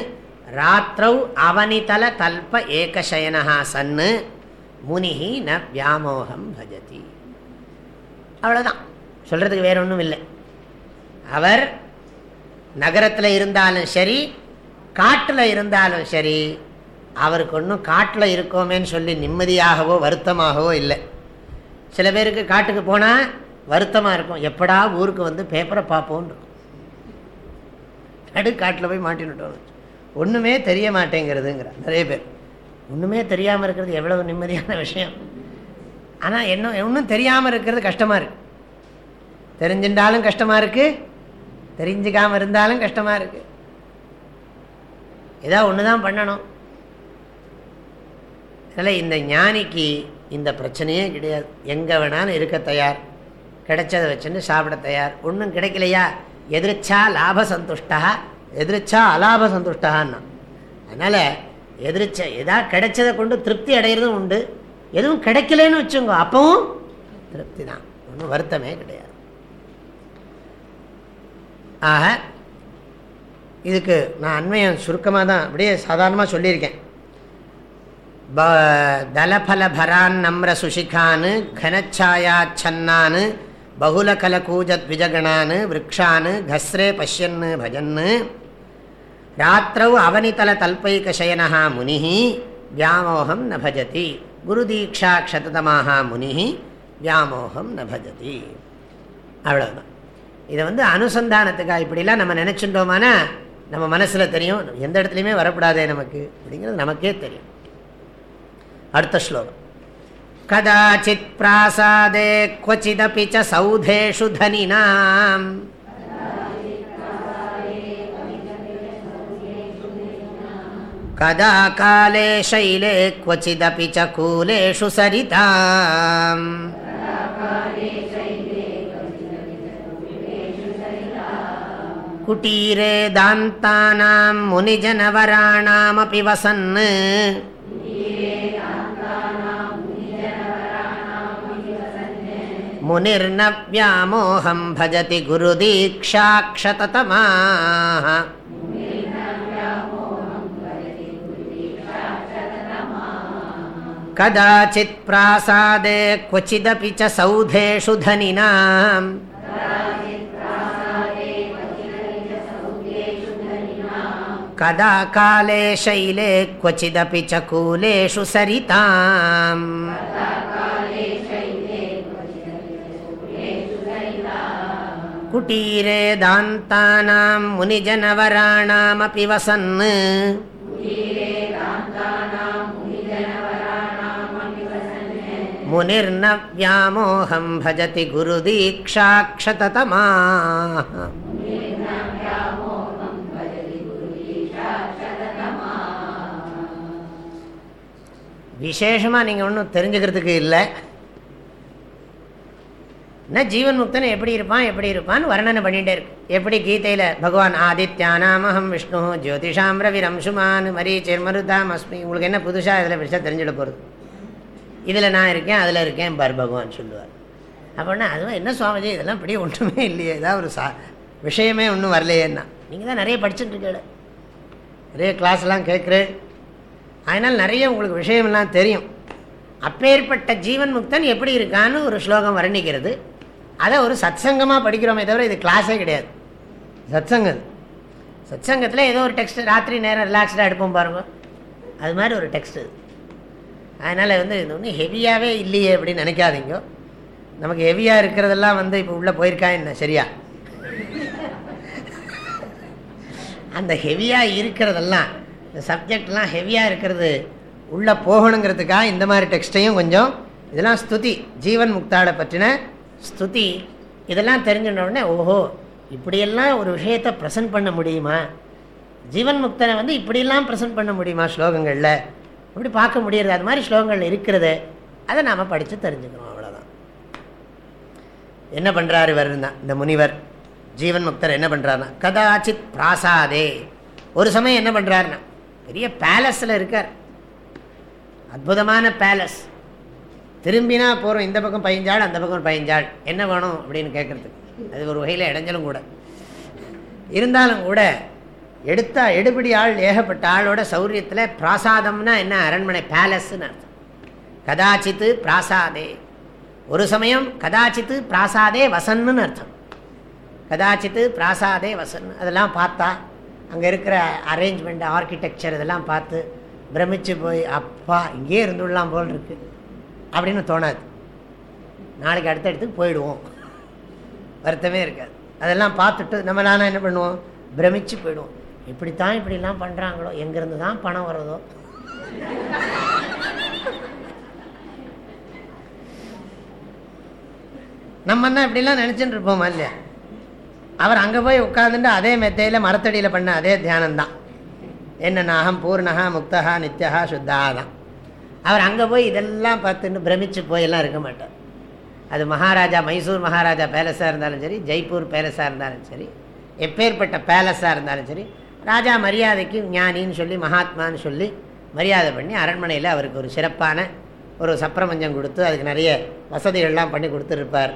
ராத்திரவு அவனிதல தல்ப ஏகசயனஹா சன்னு முனிஹி ந வியாமோகம் பஜதி. அவ்வளோதான் சொல்கிறதுக்கு வேற ஒன்றும் இல்லை. அவர் நகரத்தில் இருந்தாலும் சரி காட்டில் இருந்தாலும் சரி அவருக்கு ஒன்றும் காட்டில் இருக்கோமேன்னு சொல்லி நிம்மதியாகவோ வருத்தமாகவோ இல்லை. சில பேருக்கு காட்டுக்கு போனால் வருத்தமாக இருக்கும். எப்படா ஊருக்கு வந்து பேப்பரை பார்ப்போம் நடு காட்டில் போய் மாட்டினுட்டோம் ஒன்றுமே தெரிய மாட்டேங்கிறதுங்கிற நிறைய பேர். ஒன்றுமே தெரியாமல் இருக்கிறது எவ்வளவு நிம்மதியான விஷயம். ஆனால் என்ன ஒன்றும் தெரியாமல் இருக்கிறது கஷ்டமாக இருக்குது தெரிஞ்சுட்டாலும் கஷ்டமாக இருக்குது தெரிஞ்சுக்காமல் இருந்தாலும் கஷ்டமாக இருக்குது ஏதோ ஒன்று தான் பண்ணணும். அதில் இந்த ஞானிக்கு இந்த பிரச்சனையே கிடையாது. எங்கே வேணாலும் இருக்க தயார். கிடைச்சதை வச்சுன்னு சாப்பிட தயார். ஒன்றும் கிடைக்கலையா? எதிர்ச்சா லாப சந்துஷ்டா எதிர்ச்சா அலாப சந்துஷ்டான்னா அதனால் எதிர்ச்ச எதா கிடைச்சதை கொண்டு திருப்தி அடைகிறதும் உண்டு. எதுவும் கிடைக்கலன்னு வச்சுங்க அப்பவும் திருப்தி தான் ஒன்றும் வருத்தமே கிடையாது. ஆக இதுக்கு நான் அண்மையம் சுருக்கமாக தான் அப்படியே சாதாரணமாக சொல்லியிருக்கேன். தலபலபரான் நம்ர சுஷிகான் கனச்சாயாச்சன்னான் பகுலகலகூஜத் விஜகணான் விரக்ஷான் கஸ்ரே பஷ்யன்னு பஜன்னு ராத்திரவு அவனிதல தல்பைகசயனா முனி வியாமோகம் நபஜதி. குருதீக்ஷா க்ஷதமாக முனி வியாமோகம் ந பஜதி அவ்வளோதான் இதை வந்து அனுசந்தானத்துக்காக இப்படிலாம் நம்ம நினச்சிட்டோமானா நம்ம மனசில் தெரியும் எந்த இடத்துலையுமே வரக்கூடாதே நமக்கு அப்படிங்கிறது நமக்கே தெரியும் அடுத்த ஸ்லோகம் கதாச்சித் பிராசாதே क्वचिदपि च सौधेषु धनिनाम् कदा काले शैले क्वचिदपि च कूलेषु सरिताम् कुटीरे दान्तानां मुनिजनवराणामपि वसन्। मुनिर्न व्यामोहं भजति गुरुदीक्षाक्षततमाः कदाचित् प्रासादे क्वचिदपि च सौधेषु धनिनाम् कदा काले शैले क्वचिदपि च कूलेषु सरिताम्। कुटीरे दान्तानां मुनिजनवराणामपि वसन् முனிர்ன வியாமோகம் பஜதி குரு தீக்ஷாட்சதமா விசேஷமாக நீங்கள் ஒன்றும் தெரிஞ்சுக்கிறதுக்கு இல்லை. ந ஜீவன் முக்தன் எப்படி இருப்பான் எப்படி இருப்பான்னு வர்ணனை பண்ணிகிட்டே இருக்கு. எப்படி கீதையில் பகவான் ஆதித்யானாமஹம் விஷ்ணு ஜோதிஷாம் ரவி ரம்சுமான் மரீ சிர்மருதாம் அஸ்மி உங்களுக்கு என்ன புதுசாக இதில் பெருசாக தெரிஞ்சுட போகிறது இதில் நான் இருக்கேன் அதில் இருக்கேன் பர் பகவான் சொல்லுவார். அப்படின்னா அதுவும் என்ன சுவாமிஜி இதெல்லாம் இப்படி ஒன்றுமே இல்லையே ஏதாவது ஒரு சா விஷயமே ஒன்றும் வரலையேன்னா. நீங்கள் தான் நிறைய படிச்சுட்டு நிறைய கிளாஸ்லாம் கேட்குறேன். அதனால் நிறைய உங்களுக்கு விஷயமெல்லாம் தெரியும். அப்பேற்பட்ட ஜீவன் முக்தன் எப்படி இருக்கான்னு ஒரு ஸ்லோகம் வர்ணிக்கிறது. அதை ஒரு சத்சங்கமாக படிக்கிறோமே தவிர இது கிளாஸே கிடையாது. சத்சங்கம் சத்சங்கத்தில் ஏதோ ஒரு டெக்ஸ்ட் ராத்திரி நேரம் ரிலாக்ஸ்டாக எடுப்போம் பாருங்க. அது மாதிரி ஒரு டெக்ஸ்ட் இது அதனால் வந்து இது ஒன்றும் ஹெவியாகவே இல்லையே அப்படின்னு நினைக்காதீங்க. நமக்கு ஹெவியாக இருக்கிறதெல்லாம் வந்து இப்போ உள்ளே போயிருக்கா என்ன? சரியா? அந்த ஹெவியாக இருக்கிறதெல்லாம் இந்த சப்ஜெக்ட்லாம் ஹெவியாக இருக்கிறது உள்ளே போகணுங்கிறதுக்காக இந்த மாதிரி டெக்ஸ்ட்டையும் கொஞ்சம் இதெல்லாம் ஸ்துதி ஜீவன் முக்தாளை பற்றின ஸ்துதி. இதெல்லாம் தெரிஞ்சுனோடனே ஓஹோ இப்படியெல்லாம் ஒரு விஷயத்தை ப்ரெசன்ட் பண்ண முடியுமா? ஜீவன் முக்தனை வந்து இப்படியெல்லாம் ப்ரெசன்ட் பண்ண முடியுமா ஸ்லோகங்களில்? அப்படி பார்க்க முடியறது அது மாதிரி ஸ்லோகங்கள் இருக்கிறது. அதை நாம் படித்து தெரிஞ்சுக்கணும் அவ்வளோதான் என்ன பண்ணுறாரு இவர்? இந்த முனிவர் ஜீவன் முக்தர் என்ன பண்ணுறாருனா கதாச்சித் பிராசாதே. ஒரு சமயம் என்ன பண்ணுறாருன்னா பெரிய பேலஸில் இருக்கார். அற்புதமான பேலஸ் திரும்பினா போகிறோம் இந்த பக்கம் பயஞ்சாள் அந்த பக்கம் பயஞ்சாள். என்ன வேணும் அப்படின்னு கேட்குறதுக்கு. அது ஒரு வகையில் இடைஞ்சலும் கூட. இருந்தாலும் கூட எடுத்தா எடுபடி ஆள் ஏகப்பட்ட ஆளோட சௌரியத்தில் பிராசாதம்னா என்ன? அரண்மனை பேலஸ்ன்னு அர்த்தம். கதாச்சித்து பிராசாதே. ஒரு சமயம் கதாச்சித்து பிராசாதே வசன்னு அர்த்தம். கதாச்சித்து பிராசாதே வசன். அதெல்லாம் பார்த்தா அங்கே இருக்கிற அரேஞ்ச்மெண்ட் ஆர்கிடெக்சர் இதெல்லாம் பார்த்து பிரமிச்சு போய் அப்பா இங்கேயே இருந்துடலாம் போல் இருக்கு. அப்படின்னு தோணாது. நாளைக்கு அடுத்த இடத்துக்கு போயிடுவோம். வருத்தமே இருக்காது. அதெல்லாம் பார்த்துட்டு நம்மளால என்ன பண்ணுவோம்? பிரமிச்சு போயிடுவோம். இப்படித்தான் இப்படிலாம் பண்ணுறாங்களோ எங்கேருந்து தான் பணம் வருதோ? நம்ம என்ன இப்படிலாம் நினச்சிட்டு இருப்போமா இல்லையா? அவர் அங்கே போய் உட்காந்துட்டு அதே மெத்தையில் மரத்தடியில் பண்ண அதே தியானம்தான். என்ன நாகம் பூர்ணகா முக்தகா நித்யகா சுத்தாக தான் அவர் அங்கே போய் இதெல்லாம் பார்த்துன்னு பிரமிச்சு போயெல்லாம் இருக்க மாட்டார். அது மகாராஜா மைசூர் மகாராஜா பேலஸாக இருந்தாலும் சரி ஜெய்ப்பூர் பேலஸாக இருந்தாலும் சரி எப்பேற்பட்ட பேலஸாக இருந்தாலும் சரி ராஜா மரியாதைக்கு ஞானின்னு சொல்லி மகாத்மான்னு சொல்லி மரியாதை பண்ணி அரண்மனையில் அவருக்கு ஒரு சிறப்பான ஒரு சப்பிரமஞ்சம் கொடுத்து அதுக்கு நிறைய வசதிகள்லாம் பண்ணி கொடுத்துருப்பார்.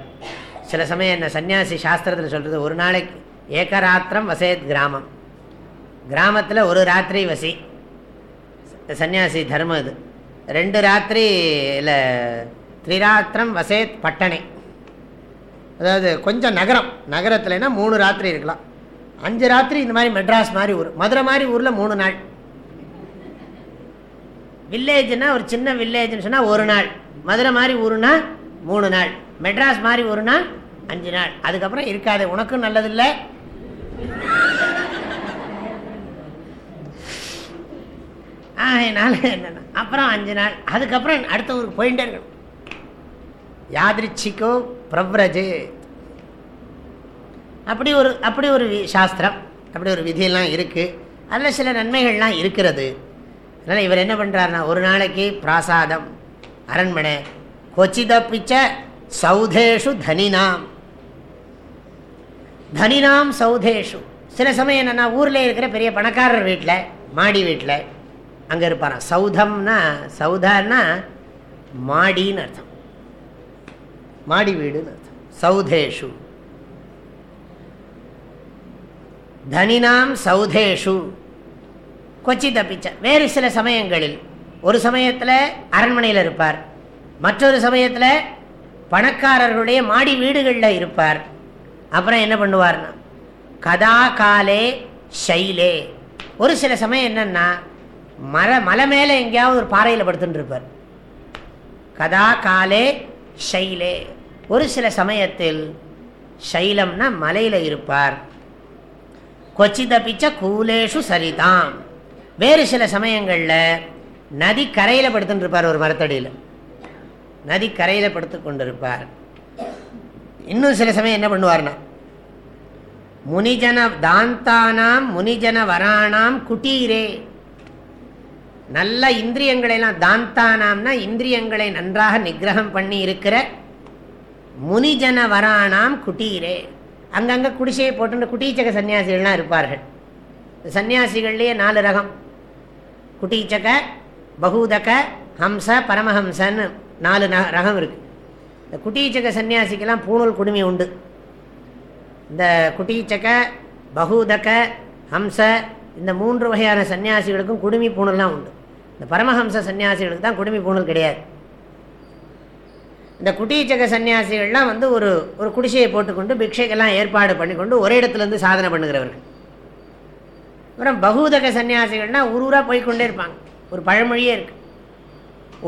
சில சமயம் என்ன சன்னியாசி சாஸ்திரத்தில் சொல்கிறது ஒரு நாளைக்கு ஏகராத்திரம் வசேத் கிராமம். கிராமத்தில் ஒரு ராத்திரி வசி. சன்னியாசி தர்மம் இது. ரெண்டு ராத்திரி இல்லை திரிராத்திரம் வசேத் பட்டணை. அதாவது கொஞ்சம் நகரம் நகரத்துலனா மூணு ராத்திரி இருக்கலாம். அஞ்சு ராத்திரி இந்த மாதிரி மெட்ராஸ் மாதிரி ஊர். மதுரை மாதிரி ஊரில் மூணு நாள். வில்லேஜ்னா ஒரு சின்ன வில்லேஜ்னு சொன்னால் ஒரு நாள். மதுரை மாதிரி ஊருனா மூணு நாள். மெட்ராஸ் மாதிரி ஊருனா அஞ்சு நாள். அதுக்கப்புறம் இருக்காது. உனக்கும் நல்லதில்லை. ஆகையினால என்னென்ன அப்புறம் அஞ்சு நாள். அதுக்கப்புறம் அடுத்த ஊருக்கு போயிட்டே இருக்கணும். யாதிரிச்சிக்கோ பிரவ்ரஜு. அப்படி ஒரு அப்படி ஒரு சாஸ்திரம் அப்படி ஒரு விதியெல்லாம் இருக்குது அதில் சில நன்மைகள்லாம் இருக்கிறது. அதனால் இவர் என்ன பண்ணுறாருனா ஒரு நாளைக்கு பிராசாதம் அரண்மனை கொச்சிதப்பிச்ச சௌதேஷு தனினாம். தனினாம் சௌதேஷு. சில சமயம் என்னென்னா ஊரில் இருக்கிற பெரிய பணக்காரர் வீட்டில் மாடி வீட்டில் அங்கே இருப்பாராம். சௌதம்னா சௌதான்னா மாடின்னு அர்த்தம். மாடி வீடுன்னு அர்த்தம். சௌதேஷு. தனினாம் சௌதேஷு. கொச்சி தப்பிச்ச வேறு சில சமயங்களில் ஒரு சமயத்தில் அரண்மனையில் இருப்பார். மற்றொரு சமயத்தில் பணக்காரர்களுடைய மாடி வீடுகளில் இருப்பார். அப்புறம் என்ன பண்ணுவார்னா கதா காலே ஷைலே. ஒரு சில சமயம் என்னென்னா மர மலை மேலே எங்கேயாவது ஒரு பாறையில் படுத்துட்டுருப்பார் கதா காலே ஷைலே. ஒரு சில சமயத்தில் சைலம்னா மலையில் இருப்பார். கொச்சிதப்பிச்ச கூலேஷு சரிதாம். வேறு சில சமயங்களில் நதி கரையில் படுத்துட்டுருப்பார் ஒரு மரத்தடியில். நதி கரையில் படுத்து கொண்டிருப்பார். இன்னும் சில சமயம் என்ன பண்ணுவார்னா முனிஜன தாந்தானாம் முனிஜன வராணாம் குட்டீரே. நல்ல இந்திரியங்களெல்லாம் தாந்தானாம்னா இந்திரியங்களை நன்றாக நிகிரகம் பண்ணி இருக்கிற முனிஜன வராணாம் குட்டீரே. அங்கங்கே குடிசையை போட்டு குட்டீச்சக சன்னியாசிகள்லாம் இருப்பார்கள். சன்னியாசிகள்லேயே நாலு ரகம். குட்டீச்சக பகூதக ஹம்ச பரமஹம்சன்னு நாலு ந ரகம் இருக்குது இந்த குட்டீச்சக சன்னியாசிக்கெல்லாம் பூணூல் குடுமி உண்டு. இந்த குட்டீச்சக பகூதக ஹம்ச இந்த மூன்று வகையான சன்னியாசிகளுக்கும் குடுமி பூணல்லாம் உண்டு. இந்த பரமஹம்ச சன்னியாசிகளுக்கு தான் குடுமி பூணல் கிடையாது. இந்த குட்டீச்சக சன்னியாசிகள்லாம் வந்து ஒரு ஒரு குடிசையை போட்டுக்கொண்டு பிக்ஷைக்கெல்லாம் ஏற்பாடு பண்ணிக்கொண்டு ஒரே இடத்துலேருந்து சாதனை பண்ணுகிறவர்கள். அப்புறம் பகூதக சன்னியாசிகள்னால் ஊர் ஊராக போய்கொண்டே இருப்பாங்க. ஒரு பழமொழியே இருக்குது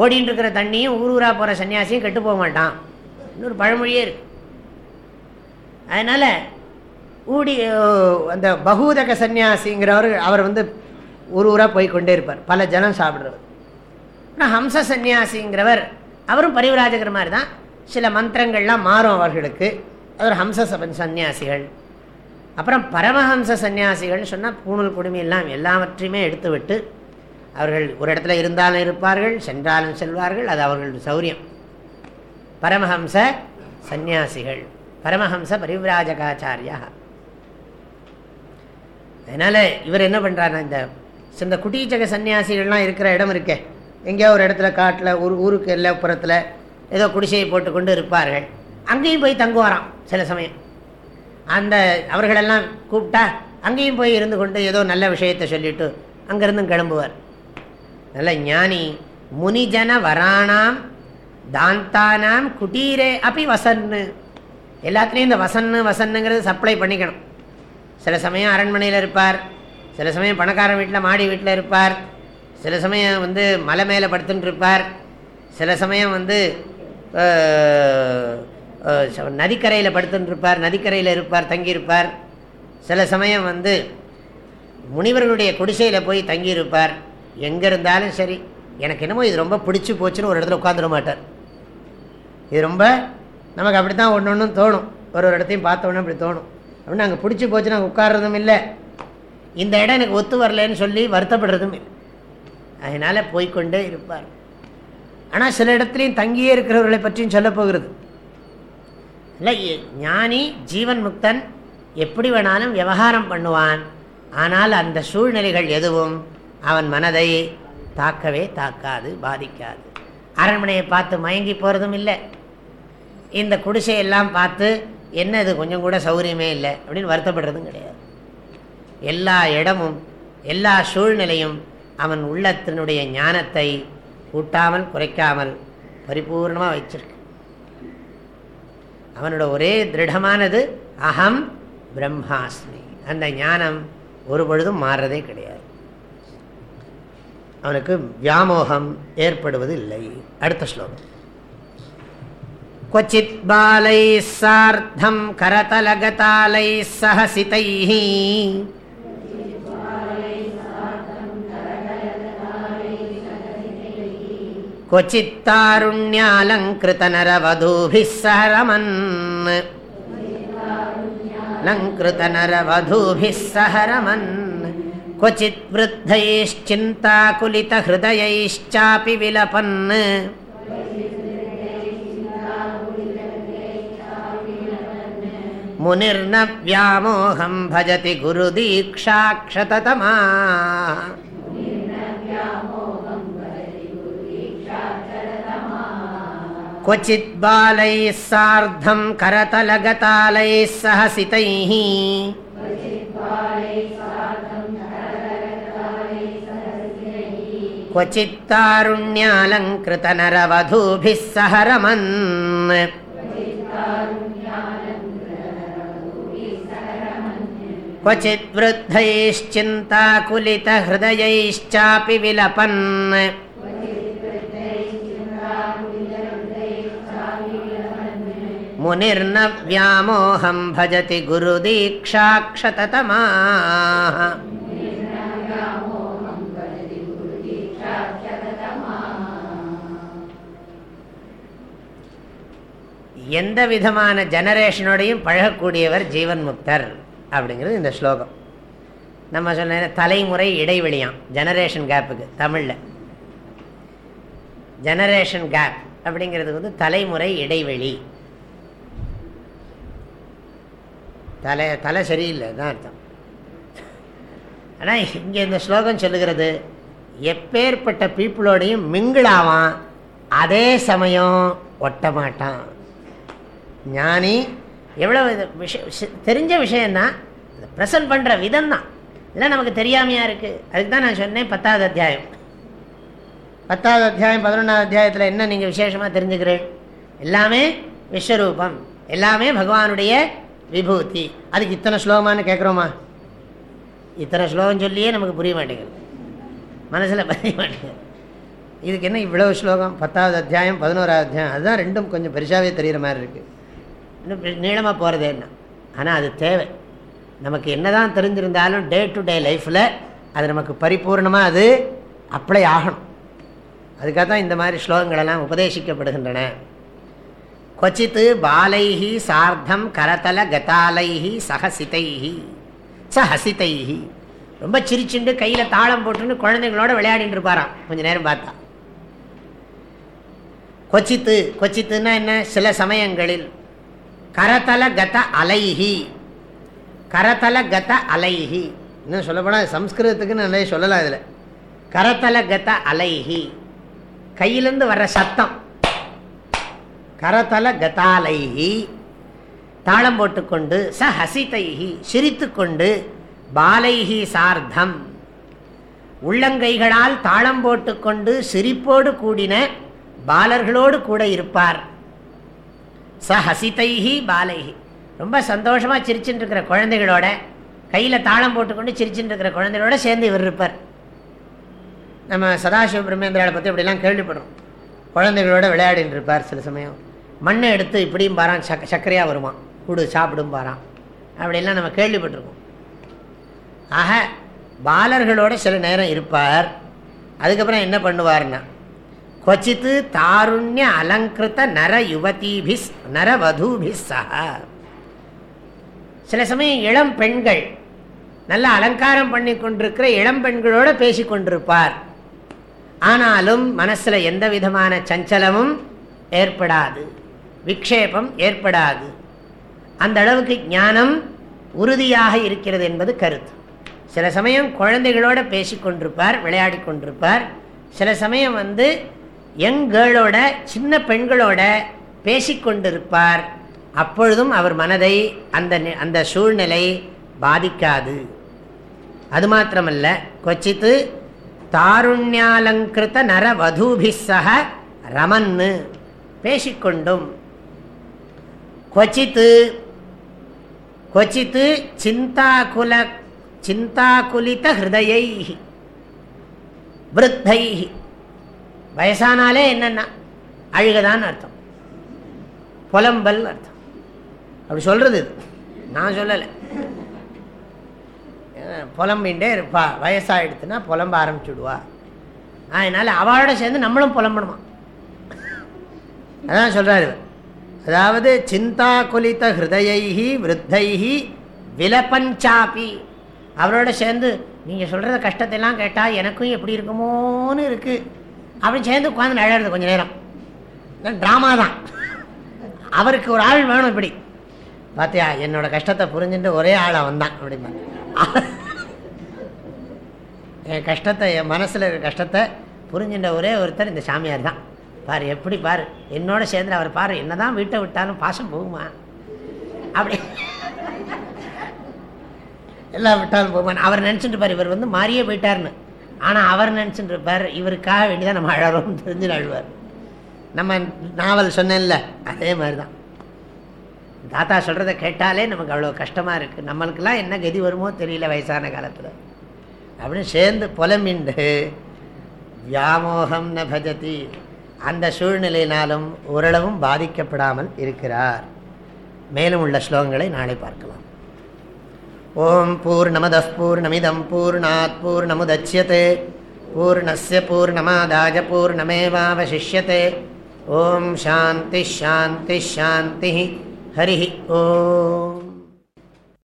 ஓடின்னு இருக்கிற தண்ணியும் ஊர் ஊராக போகிற சன்னியாசியும் கெட்டு போக மாட்டான். இன்னொரு பழமொழியே இருக்குது அதனால் ஊடி அந்த பகூதக சன்னியாசிங்கிறவர் அவர் வந்து ஊர் ஊராக போய்கொண்டே இருப்பார். பல ஜனம் சாப்பிட்றவர் ஆனால் ஹம்ச சன்னியாசிங்கிறவர் அவரும் பரிவராஜகர் மாதிரி தான் சில மந்திரங்கள்லாம் மாறும் அவர்களுக்கு. அவர் ஹம்ச சன்னியாசிகள் அப்புறம் பரமஹம்ச சன்னியாசிகள்னு சொன்னால் பூணல் குடுமையெல்லாம் எல்லாவற்றையுமே எடுத்துவிட்டு அவர்கள் ஒரு இடத்துல இருந்தாலும் இருப்பார்கள் சென்றாலும் செல்வார்கள் அது அவர்கள் சௌரியம். பரமஹம்ச சந்நியாசிகள். பரமஹம்ச பரிவிராஜகாச்சாரியா. அதனால் இவர் என்ன பண்ணுறாருன்னா இந்த இந்த குட்டீச்சக சன்னியாசிகள்லாம் இருக்கிற இடம் இருக்கே. எங்கேயோ ஒரு இடத்துல காட்டில் ஒரு ஊருக்கு எல்லா புறத்தில் ஏதோ குடிசையை போட்டுக்கொண்டு இருப்பார்கள். அங்கேயும் போய் தங்குவாராம் சில சமயம். அந்த அவர்களெல்லாம் கூப்பிட்டா அங்கேயும் போய் இருந்து கொண்டு ஏதோ நல்ல விஷயத்தை சொல்லிவிட்டு அங்கேருந்தும் கிளம்புவார். நல்ல ஞானி முனிஜன வராணாம் தாந்தானாம் குட்டீரே அப்படி வசன்னு. எல்லாத்துலேயும் இந்த வசன்னு வசன்னுங்கிறது சப்ளை பண்ணிக்கணும். சில சமயம் அரண்மனையில் இருப்பார் சில சமயம் பணக்காரன் வீட்டில் மாடி வீட்டில் இருப்பார். சில சமயம் வந்து மலை மேலே படுத்துட்டுருப்பார் சில சமயம் வந்து நதிக்கரையில் படுத்துட்டுருப்பார் நதிக்கரையில் இருப்பார் தங்கியிருப்பார். சில சமயம் வந்து முனிவர்களுடைய குடிசையில் போய் தங்கியிருப்பார். எங்கே இருந்தாலும் சரி எனக்கு என்னமோ இது ரொம்ப பிடிச்சி போச்சுன்னு ஒரு இடத்துல உட்காந்துட மாட்டார். இது ரொம்ப நமக்கு அப்படி தான் ஒன்று ஒன்றும் தோணும். ஒரு ஒரு இடத்தையும் பார்த்தோன்னே அப்படி தோணும். அப்படின்னு அங்கே பிடிச்சி போச்சு நாங்கள் உட்கார்றதும் இல்லை. இந்த இடம் எனக்கு ஒத்து வரலன்னு சொல்லி வருத்தப்படுறதும் இல்லை. அதனால் போய்கொண்டே இருப்பார். ஆனால் சில இடத்துலையும் தங்கியே இருக்கிறவர்களை பற்றியும் சொல்ல போகிறது. இல்லை ஞானி ஜீவன் முக்தன் எப்படி வேணாலும் விவகாரம் பண்ணுவான். ஆனால் அந்த சூழ்நிலைகள் எதுவும் அவன் மனதை தாக்கவே தாக்காது பாதிக்காது. அரண்மனையை பார்த்து மயங்கி போகிறதும் இல்லை. இந்த குடிசையெல்லாம் பார்த்து என்ன இது கொஞ்சம் கூட சௌகரியமே இல்லை அப்படின்னு வருத்தப்படுறதும் கிடையாது. எல்லா இடமும் எல்லா சூழ்நிலையும் அவன் உள்ளத்தினுடைய ஞானத்தை கூட்டாமல் குறைக்காமல் பரிபூர்ணமாக வச்சிருக்கு அவனோட ஒரே திருடமானது அகம் பிரம்மாஸ்மி அந்த ஞானம் ஒரு பொழுதும் மாறுறதே கிடையாது அவனுக்கு வியாமோகம் ஏற்படுவது இல்லை அடுத்த ஸ்லோகம் क्वचित् बालैः सार्धं करतलगतालैः सहसितैः क्वचित्तारुण्यालङ्कृतनरवधूभिः सह रमन् लङ्कृतनरवधूभिः सह रमन् क्वचित् वृद्धैश्चिन्ताकुलितहृदयैश्चापि विलपन् मुनिर्न व्यामोहं भजति गुरुदीक्षाक्षततमा क्वचित् बालैः सार्धं करतलगतालैः सहसितैः। क्वचित्तारुण्यालङ्कृतनरवधूभिः सह रमन्। क्वचिद्वृद्धैश्चिन्ताकुलितहृदयैश्चापि विलपन् मुनिर्न व्यामोहं भजति गुरुदीक्षाक्षततमाः எந்த விதமான ஜெனரேஷனோடையும் பழகக்கூடியவர் ஜீவன் முக்தர் அப்படிங்கிறது இந்த ஸ்லோகம் நம்ம சொன்ன தலைமுறை இடைவெளியாம் ஜெனரேஷன் கேப்புக்கு தமிழில் ஜெனரேஷன் கேப் அப்படிங்கிறது வந்து தலைமுறை இடைவெளி தலை தலை சரியில்லை தான் அர்த்தம். ஆனால் இங்கே இந்த ஸ்லோகம் சொல்லுகிறது எப்பேற்பட்ட பீப்புளோடையும் மிங்கிளாவான் அதே சமயம் ஒட்ட மாட்டான் ஞானி எவ்வளோ விஷயம் தெரிஞ்ச விஷயந்தான் ப்ரெசன்ட் பண்ணுற விதம் தான் இல்லை நமக்கு தெரியாமையாக இருக்குது அதுக்கு தான் நான் சொன்னேன் பத்தாவது அத்தியாயம். பத்தாவது அத்தியாயம் பதினொன்றாவது அத்தியாயத்தில் என்ன நீங்கள் விசேஷமாக தெரிஞ்சுக்கிறேன் எல்லாமே விஸ்வரூபம். எல்லாமே பகவானுடைய விபூதி. அதுக்கு இத்தனை ஸ்லோகமானு கேட்குறோமா இத்தனை ஸ்லோகம் சொல்லியே நமக்கு புரிய மாட்டேங்குது. மனசில் புரிய மாட்டேங்குது. இதுக்கு என்ன இவ்வளவு ஸ்லோகம்? பத்தாவது அத்தியாயம் பதினோராவது அத்தியாயம். அதுதான் ரெண்டும் கொஞ்சம் பெருசாகவே தெரிகிற மாதிரி இருக்குது இன்னும் நீளமாக போகிறது என்ன? ஆனால் அது தேவை. நமக்கு என்ன தான் தெரிஞ்சிருந்தாலும் டே டு டே லைஃப்பில் அது நமக்கு பரிபூர்ணமாக அது அப்ளை ஆகணும். அதுக்காக தான் இந்த மாதிரி ஸ்லோகங்களெல்லாம் உபதேசிக்கப்படுகின்றன. கொச்சித்து பாலைஹி சார்த்தம் கரதல கதாலைஹி சஹசிதைஹி சஹசிதைஹி ரொம்ப சிரிச்சுண்டு கையில் தாளம் போட்டுன்னு குழந்தைங்களோட விளையாடிட்டு இருப்பாராம். கொஞ்ச நேரம் பார்த்தா. கொச்சித்து கொச்சித்துன்னா என்ன? சில சமயங்களில் கரதல கத அலைஹி கரதல கத அலைஹி. இன்னும் சொல்லப்போனால் சம்ஸ்கிருதத்துக்குன்னு நிறைய சொல்லலாம் இதில் கரதல கத அலைஹி. கையிலேருந்து வர்ற சத்தம். கரதல கதாலைஹி தாளம் போட்டுக்கொண்டு ச ஹசிதைஹி சிரித்து கொண்டு பாலைஹி சார்த்தம். உள்ளங்கைகளால் தாளம் போட்டுக்கொண்டு சிரிப்போடு கூடின பாலர்களோடு கூட இருப்பார். ச ஹசிதைஹி பாலைஹி. ரொம்ப சந்தோஷமாக சிரிச்சுட்டு இருக்கிற குழந்தைகளோட கையில் தாளம் போட்டுக்கொண்டு சிரிச்சுட்டு இருக்கிற குழந்தைகளோட சேர்ந்து இவர் இருப்பார். நம்ம சதாசிவ பிரம்மேந்திராவை பற்றி அப்படிலாம் கேள்விப்படுறோம் குழந்தைகளோட விளையாடின்னு இருப்பார் சில சமயம். மண்ணை எடுத்து இப்படியும் பாரான் சக் சர்க்கரையாக வருவான். கூடு சாப்பிடும் பாரான் அப்படிலாம் நம்ம கேள்விப்பட்டிருக்கோம். ஆக பாலர்களோட சில நேரம் இருப்பார். அதுக்கப்புறம் என்ன பண்ணுவார்னா கொச்சித்து தாருண்ய அலங்கிருத்த நர யுவதீபிஸ் நரவதூபிஸ் சஹா. சில சமயம் இளம் பெண்கள் நல்ல அலங்காரம் பண்ணி கொண்டிருக்கிற இளம் பெண்களோட பேசி கொண்டிருப்பார். ஆனாலும் மனசில் எந்த விதமான சஞ்சலமும் ஏற்படாது. விக்ஷேபம் ஏற்படாது. அந்த அளவுக்கு ஞானம் உறுதியாக இருக்கிறது என்பது கருத்து. சில சமயம் குழந்தைகளோட பேசி கொண்டிருப்பார் விளையாடி கொண்டிருப்பார். சில சமயம் வந்து யங் கேர்ளோட சின்ன பெண்களோட பேசிக்கொண்டிருப்பார் அப்பொழுதும் அவர் மனதை அந்த அந்த சூழ்நிலை பாதிக்காது. அது மாத்திரமல்ல கொச்சித்து தாருண்யாலங்கிருத்த நர வதூபிசக ரமன்னு பேசிக்கொண்டும் கொச்சித்து கொச்சித்து சிந்தாக்குல சிந்தாகுலித ஹிருதயை விருத்தை வயசானாலே என்னென்னா அழுகதான் அர்த்தம். புலம்பல் அர்த்தம். அப்படி சொல்கிறது இது. நான் சொல்லலை. புலம்பின்ண்டே இருப்பா. வயசாகிடுத்துன்னா புலம்ப ஆரம்பிச்சுடுவா. அதனால் அவளோட சேர்ந்து நம்மளும் புலம்பணுமா? அதான் சொல்கிறாரு அதாவது சிந்தா குலித்த ஹிருதயைஹி விருத்தைஹி விலப்பஞ்சாப்பி அவரோட சேர்ந்து நீங்கள் சொல்கிற கஷ்டத்தெல்லாம் கேட்டால் எனக்கும் எப்படி இருக்குமோன்னு இருக்குது அப்படி சேர்ந்து உட்காந்து நழறது கொஞ்சம் நேரம். ட்ராமா தான். அவருக்கு ஒரு ஆள் வேணும் இப்படி. பார்த்தியா என்னோட கஷ்டத்தை புரிஞ்சுட்டு ஒரே ஆளாக வந்தான் அப்படின்னா என் கஷ்டத்தை என் மனசில் இருக்கிற கஷ்டத்தை புரிஞ்சுட்ட ஒரே ஒருத்தர் இந்த சாமியார் தான் பார் எப்படி பார். என்னோட சேர்ந்து அவர் பாரு. என்னதான் வீட்டை விட்டாலும் பாசம் போகுமா? அப்படி. எல்லாம் விட்டாலும் போகுமா அவர் நினச்சிட்டு பாரு. இவர் வந்து மாறியே போயிட்டார்னு ஆனால் அவர் நினச்சிட்டு இருப்பார் இவருக்காக வேண்டிதான் நம்ம அழகும் தெரிஞ்சு அழுவார் நம்ம நாவல் சொன்னேன்ல அதே மாதிரி தான் தாத்தா சொல்கிறத கேட்டாலே நமக்கு அவ்வளோ கஷ்டமாக இருக்குது நம்மளுக்கெல்லாம் என்ன கதி வருமோ தெரியல வயசான காலத்தில். அப்படின்னு சேர்ந்து புலமிண்டு வியாமோகம் ந பஜதி. அந்த சூழ்நிலையினாலும் ஓரளவும் பாதிக்கப்படாமல் இருக்கிறார். மேலும் உள்ள ஸ்லோகங்களை நாளை பார்க்கலாம். ஓம் பூர்ணமத பூர்ணமிதம் பூர்ணாத் பூர்ணமுதட்சியதே பூர்ணஸ்ய பூர்ணமாதாஜ பூர்ணமேவாவசிஷ்யத்தை ஓம் சாந்தி ஷாந்தி ஷாந்தி ஹரி ஓ